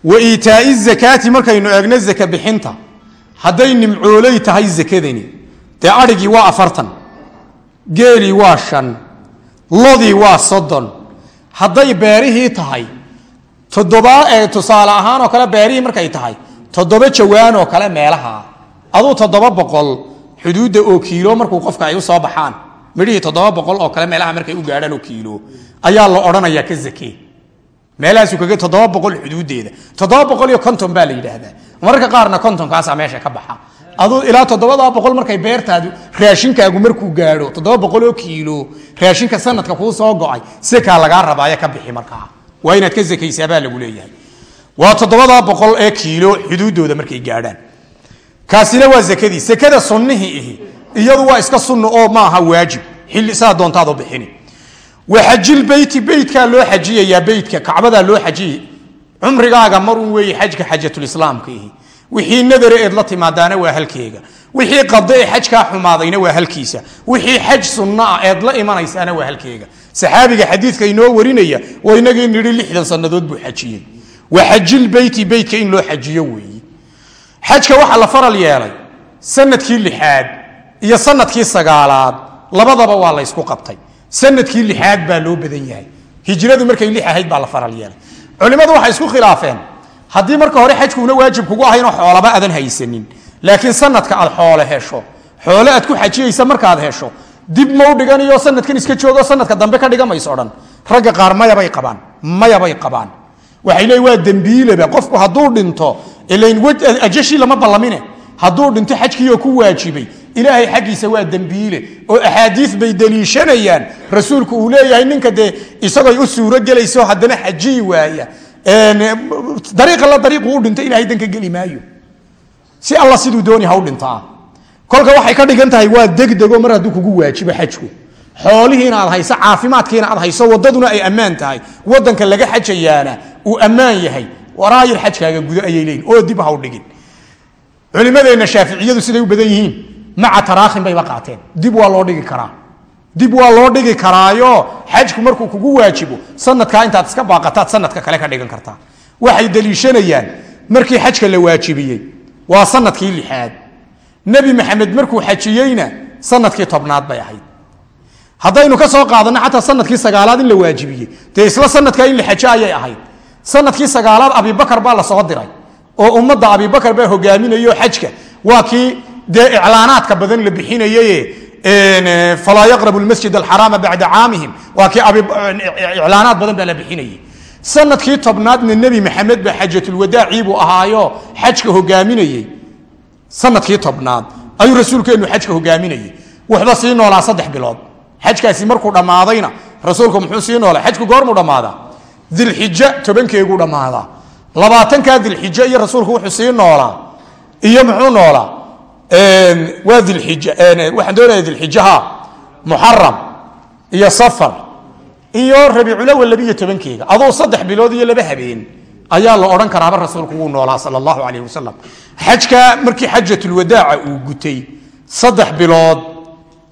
wa iitaai zakaati markaynu eegno zaka bixinta hadday nimcooley tahay zakadani dee adhigii waa afartan geelii waa shan lodii waa soddon hadday beerihii tahay toddoba tusaale ahaan oo kale beerihii markay tahay toddoba jawaan oo kale meelaha aduu toddoba boqol xuduudda oo kiilo markuu qofka ay u soo baxaan midhihii toddoba boqol oo kale meelaha markay u gaadhaan oo kiilo. Ayaa la odhanayaa ka zakee meelahaasu kaga toddoba boqol xuduudeeda. Toddoba boqol iyo konton baa la yidhaahdaa. Mararka qaarna kontonkaasa meesha ka baxa. Aduu ilaa toddobada boqol markay beertaadu raashinkaagu markuu gaadho toddoba boqol oo kiilo raashinka sanadka kuu soo go'ay sekaa lagaa rabaayo ka bixi markaa. Waa inaad ka zakaysaabaa lagu leeyahay. Waa toddobada boqol ee kiilo xuduudooda markay gaadhaan. Kaasina waa zakadii. Sekada sunnihii ihi iyadu waa iska sunna oo maaha waajib. Xilli saa doontaado bixini. Waxajilbeyti beytkaa loo xajiyayaa beytka kacbadaa loo xajiyay cumrigaaga marun weeye xajka xajatulislaamka wixii nadare eed la timaadaana waa halkeega. Wixii qada ee xajkaa xumaadayna waa halkiisa. Wixii xaj sunno ah eed la imanaysaana waa halkeega. Saxaabiga xadiidka inoo warinaya waa inagii nidhi lixdan sannadood buu xajiyey. Waxajilbeyti beytka in loo xajiyo weeye xajka waxaa la faral yeelay sannadkii lixaad iyo sannadkii sagaalaad labadaba waa la ysku qabtay. Sanadkii lixaad baa loo badan yahay. Hijradu markay lix ahayd baa la faral yeelay. Culimmadu waxay isku khilaafeen. Haddii marka hore xajkuuna waajib kugu ahaynoo xoolaba adan haysanin laakiin sanadka aad xoole hesho xoole aad ku xajiyeysa markaad hesho dib mau dhiganiyo sanadkan iska joogo sanadka dambe ka dhigamayso odhan. Ragga qaar mayabay qabaan mayabay qabaan. Waxay leeyi waa dembiileba qofku hadduu dhinto ilain ajashii lama ballamine hadduu dhinto xajkiioo ku waajibay ilaahay xaggiisa waa dembiile oo axaadiis bay deliishanayaan. Rasuulku uu leeyahay ninka dee isagoy u suuro gelayso haddana xajiyi waaya. Dariiqa la dariiqu u dhinto ilahay danka geli maayo. Si alla siduu dooni ha u dhintaa. Kolka waxay ka dhigan tahay waa degdego mar hadduu kugu waajibo xajku. Xoolihiina aad hayso caafimaadkiina aad hayso wadaduna ay ammaan tahay. Wadanka laga xajayaana uu ammaan yahay. Waraayir xajkaaga gudo ayay leeyihiin oo dib ha u dhigin culimadeenna shaaficiyadu siday u badan yihiin maca taraakhin bayba qaateen dib waa loo dhigi karaa. Dib waa loo dhigi karaayo xajku markuu kugu waajibo sanadkaa intaad iska baaqataad sanadka kale ka dhigan kartaa. Waxay deliishanayaan markii xajka la waajibiyey waa sannadkii lixaad. Nebi maxamed markuu xajiyeyna sannadkii tobnaad bay ahayd. Haddaynu ka soo qaadanno xataa sannadkii sagaalaad in la waajibiyey dee isla sanadkaa in la xajo ayay ahayd. Sanadkii sagaalaad abibakar baa la diray oo ummadda abibakar baa hogaaminayo xajka. Waa kii dee iclaanaadka badan la bixinayaye falaa yaqrabu lmasjid alxaraama bacda caamihim. Waa kii iclaanaad badan baa la bixinayay sannadkii tobnaadna nebi maxamed baa xajatulwadaaci buu ahaayo xajka hogaaminayey sannadkii tobnaad ayuu rasuulkeennu xajka hogaaminayey wuxba sii noolaa saddex bilood. Xajkaasi markuu dhammaadayna rasuulku muxuu sii noolay xajku goormuu dhammaadaa dilxija tobankeeguu dhammaadaa labaatankaa dilxija iyo rasuulku wuxuu sii noolaa iyo muxuu noolaa waa dilxija waxaan doonaya dilxijaha muxaram iyo safar iyo rabiiculawal labiyo tobankeega. Aduu saddex bilood iyo laba habeen ayaa la odhan karaaba rasuulku wuu noolaa sal allahu calayh wasalam xajka markii xajatulwadaaca uu gutay saddex bilood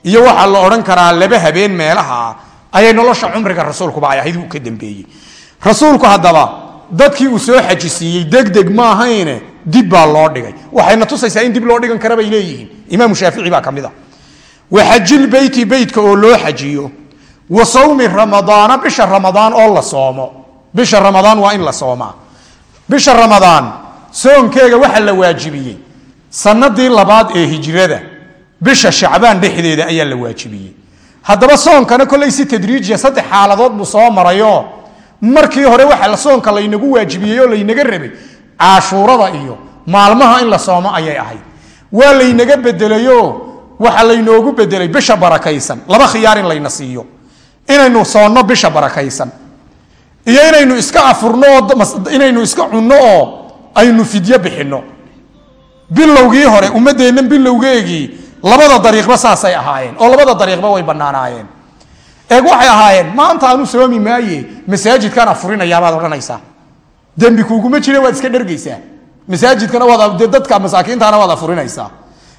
iyo waxaa la odhan karaa laba habeen meelaha ayay nolosha cumriga rasuulkuba ay ahayd uu ka dambeeyey. Rasuulku haddaba dadkii uu soo xajisiiyey degdeg ma ahayne dib baa loo dhigay. Waxayna tusaysaa in dib loo dhigan kara bay leeyihiin. Imaamu shaafici baa ka mid a. Wa xajilbeyti beytka oo loo xajiyo wa sawmi ramadaana bisha ramadaan oo la soomo. Bisha ramadaan waa in la soomaa. Bisha ramadaan soonkeega waxaa la waajibiyey sanadii labaad ee hijrada bisha shacbaan dhexdeeda ayaa la waajibiyey. Haddaba soonkana kollay si tadriijiya saddex xaaladood buu soo marayo markii hore waxa soonka laynagu waajibiyey oo laynaga rabay. Caashuurada iyo maalmaha in la soomo ayay ahayd. Waa laynaga bedelayo waxa laynoogu bedelay bisha barakaysan. Laba khiyaar in layna siiyo. Inaynu soonno bisha barakaysan. Iyo inaynu iska afurno oo inaynu iska cunno oo aynu fidyo bixinno. Bilowgii hore ummadeennan bilowgeegii labada dariiqba saasay ahaayeen oo labada dariiqba way bannaanaayeen eeg waxay ahaayeen maanta aanu soomi maaye masaajidkaan afurinayaabaad odhanaysaa. Dembi kuuguma jira waad iska dhergaysaa masaajidkana waad dadka masaakiintaana waad afurinaysaa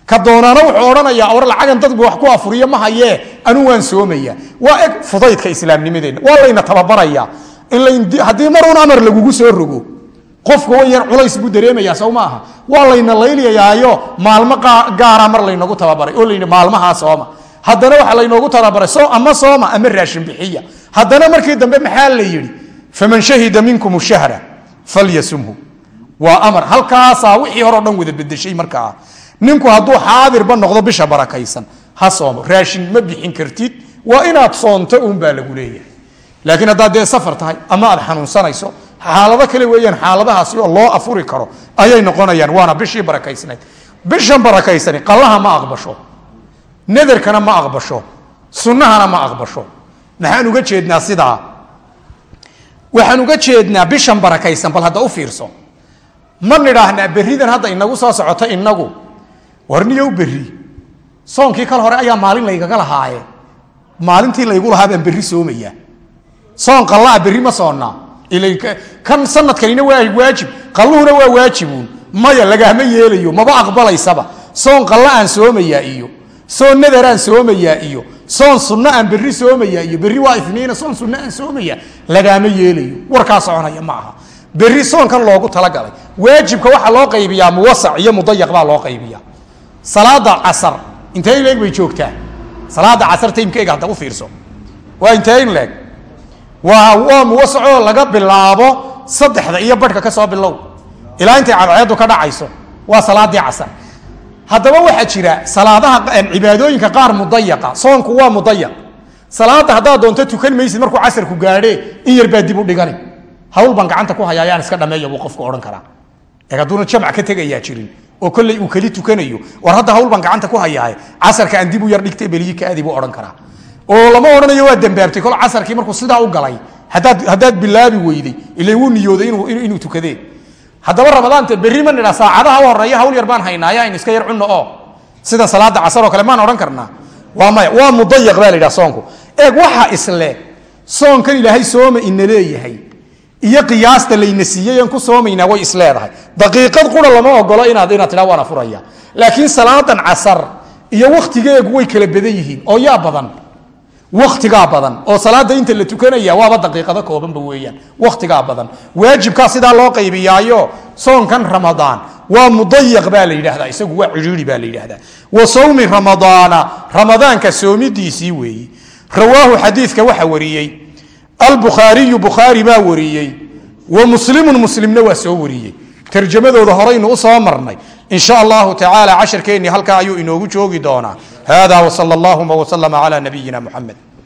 ka doonaana wuxuu odhanayaa war lacagan dadba wax ku afuriyo ma hayee anu waan soomaya waa eg fudaydka islaamnimadeenna waa layna tababaraya. Haddii maruun amar lagugu soo rogo qofka wa yar culays buu dareemaya sow ma aha. Waa layna layliyayaayo maalmo gaara mar laynagu tababaray oo layidhi maalmahaa sooma haddana waxaa laynoogu talabaray ama sooma ama raashin bixiya. Haddana markii dambe maxaa la yidhi? Faman shahida minkum shahra falyasumhu. Waa amar. Halkaasaa wixii horeo dhan wada bedeshay markaa. Ninku hadduu xaadirba noqdo bisha barakaysan ha soomo. Raashin ma bixin kartid. Waa inaad soonto uunbaa lagu leeyahay. Laakiin haddaad dee safar tahay ama aad xanuunsanayso xaalado kale weeyaan xaaladahaasi oo loo afuri karo ayay noqonayaan waana bishii barakaysnayd bishan barakaysani qallaha ma aqbasho nadarkana ma aqbasho sunnahana ma aqbasho. Maxaan uga jeednaa sidaa. Waxaan uga jeednaa bishan barakaysan bal hadda u fiirso. Ma nidhaahnaa berridan hadda inagu soo socota inagu warniyow berri. Soonkii kal hore ayaa maalin laygaga lahaaye. Maalintii laygu lahaa baan berri soomayaa soon qallaa berri ma soonnaa kan sanadkanina waa waajib qalluhuna waa waajibuun maya lagahma yeelayo maba aqbalaysaba soon qalla aan soomayaa iyo soon nadaraan soomayaa iyo soon sunno aan berri soomayaa iyo berri waa ifniina soon sunno aan soomayaa lagaama yeelayo warkaa soconaya ma. Aha berri loogu talagalay waajibka waxaa loo qaybiyaa muwasac iyo mudayaq baa loo qaybiyaa salaada casar intee in leeg bay joogtaa salaada casar taymkeega hadda u fiirso waa intee in leeg waa waa muwasacoo laga bilaabo saddexda iyo badhka ka soo bilow. Ilaa intay cadceedu ka dhacayso. Waa salaadii casar haddaba waxaa jira salaadaha cibaadooyinka qaar mudayaqa soonku waa mudayaq salaada haddaad doonto tukan maysid markuu casarku gaadhe in yar baa dib u dhigani. Hawl baan gacanta ku haya ayaan iska dhameeya buu qofku odhan karaa. Ee hadduuna jamc ka tegayaa jirin oo kolley uu keli tukanayo war hadda hawl baan gacanta ku hayaaye casarka aan dib u yar dhigtay beliyi kaadi buu odhan karaa. Oo lama odhanayo waa dembaabtay kol casarkii markuu sidaa u galay haddaad bilaabi weyday ila wuu niyooday inuu tukadee haddaba ramadaanta berri ma nidhaa saacadaha u horreeya hawl yar baan haynaayo aynu iska yar cunno oo sida salaada casar oo kale maan odhan karnaa. Waa maya waa mudayaq baa la yidhaha soonku. Eeg waxa isle soonkan ilaahay sooma ina leeyahay iyo qiyaasta layna siiyey aan ku soomaynaa way isleedahay daqiiqad qura lama ogolo inaad inaad tidhaa waan afuraya. Laakiin salaadan casar iyo wakhtigeegu way kala badan yihiin oo yaa badan waktigaa badan. Oo salaada inta la tukanaya waaba daqiiqado koobanba weeyaan. Wakhtigaa badan. Waajibkaa sidaa loo qaybiyaayo soonkan ramadaan. Waa mudayaq baa la yidhahdaa isagu waa cidhiiri baa la yidhahdaa wa sawmi ramadaana. Ramadaanka soomidiisii weeye rawaahu xadiidka waxa wariyey. Albukhaariyu bukhaari baa wariyey. Wa muslimun muslimna waa soo wariyey tarjamadooda horaynu u soo marnay. In sha allahu tacaala casharkeennii halkaa ayuu inoogu joogi doonaa. Hada wsal allahuma wslama cla nabiyina muxamed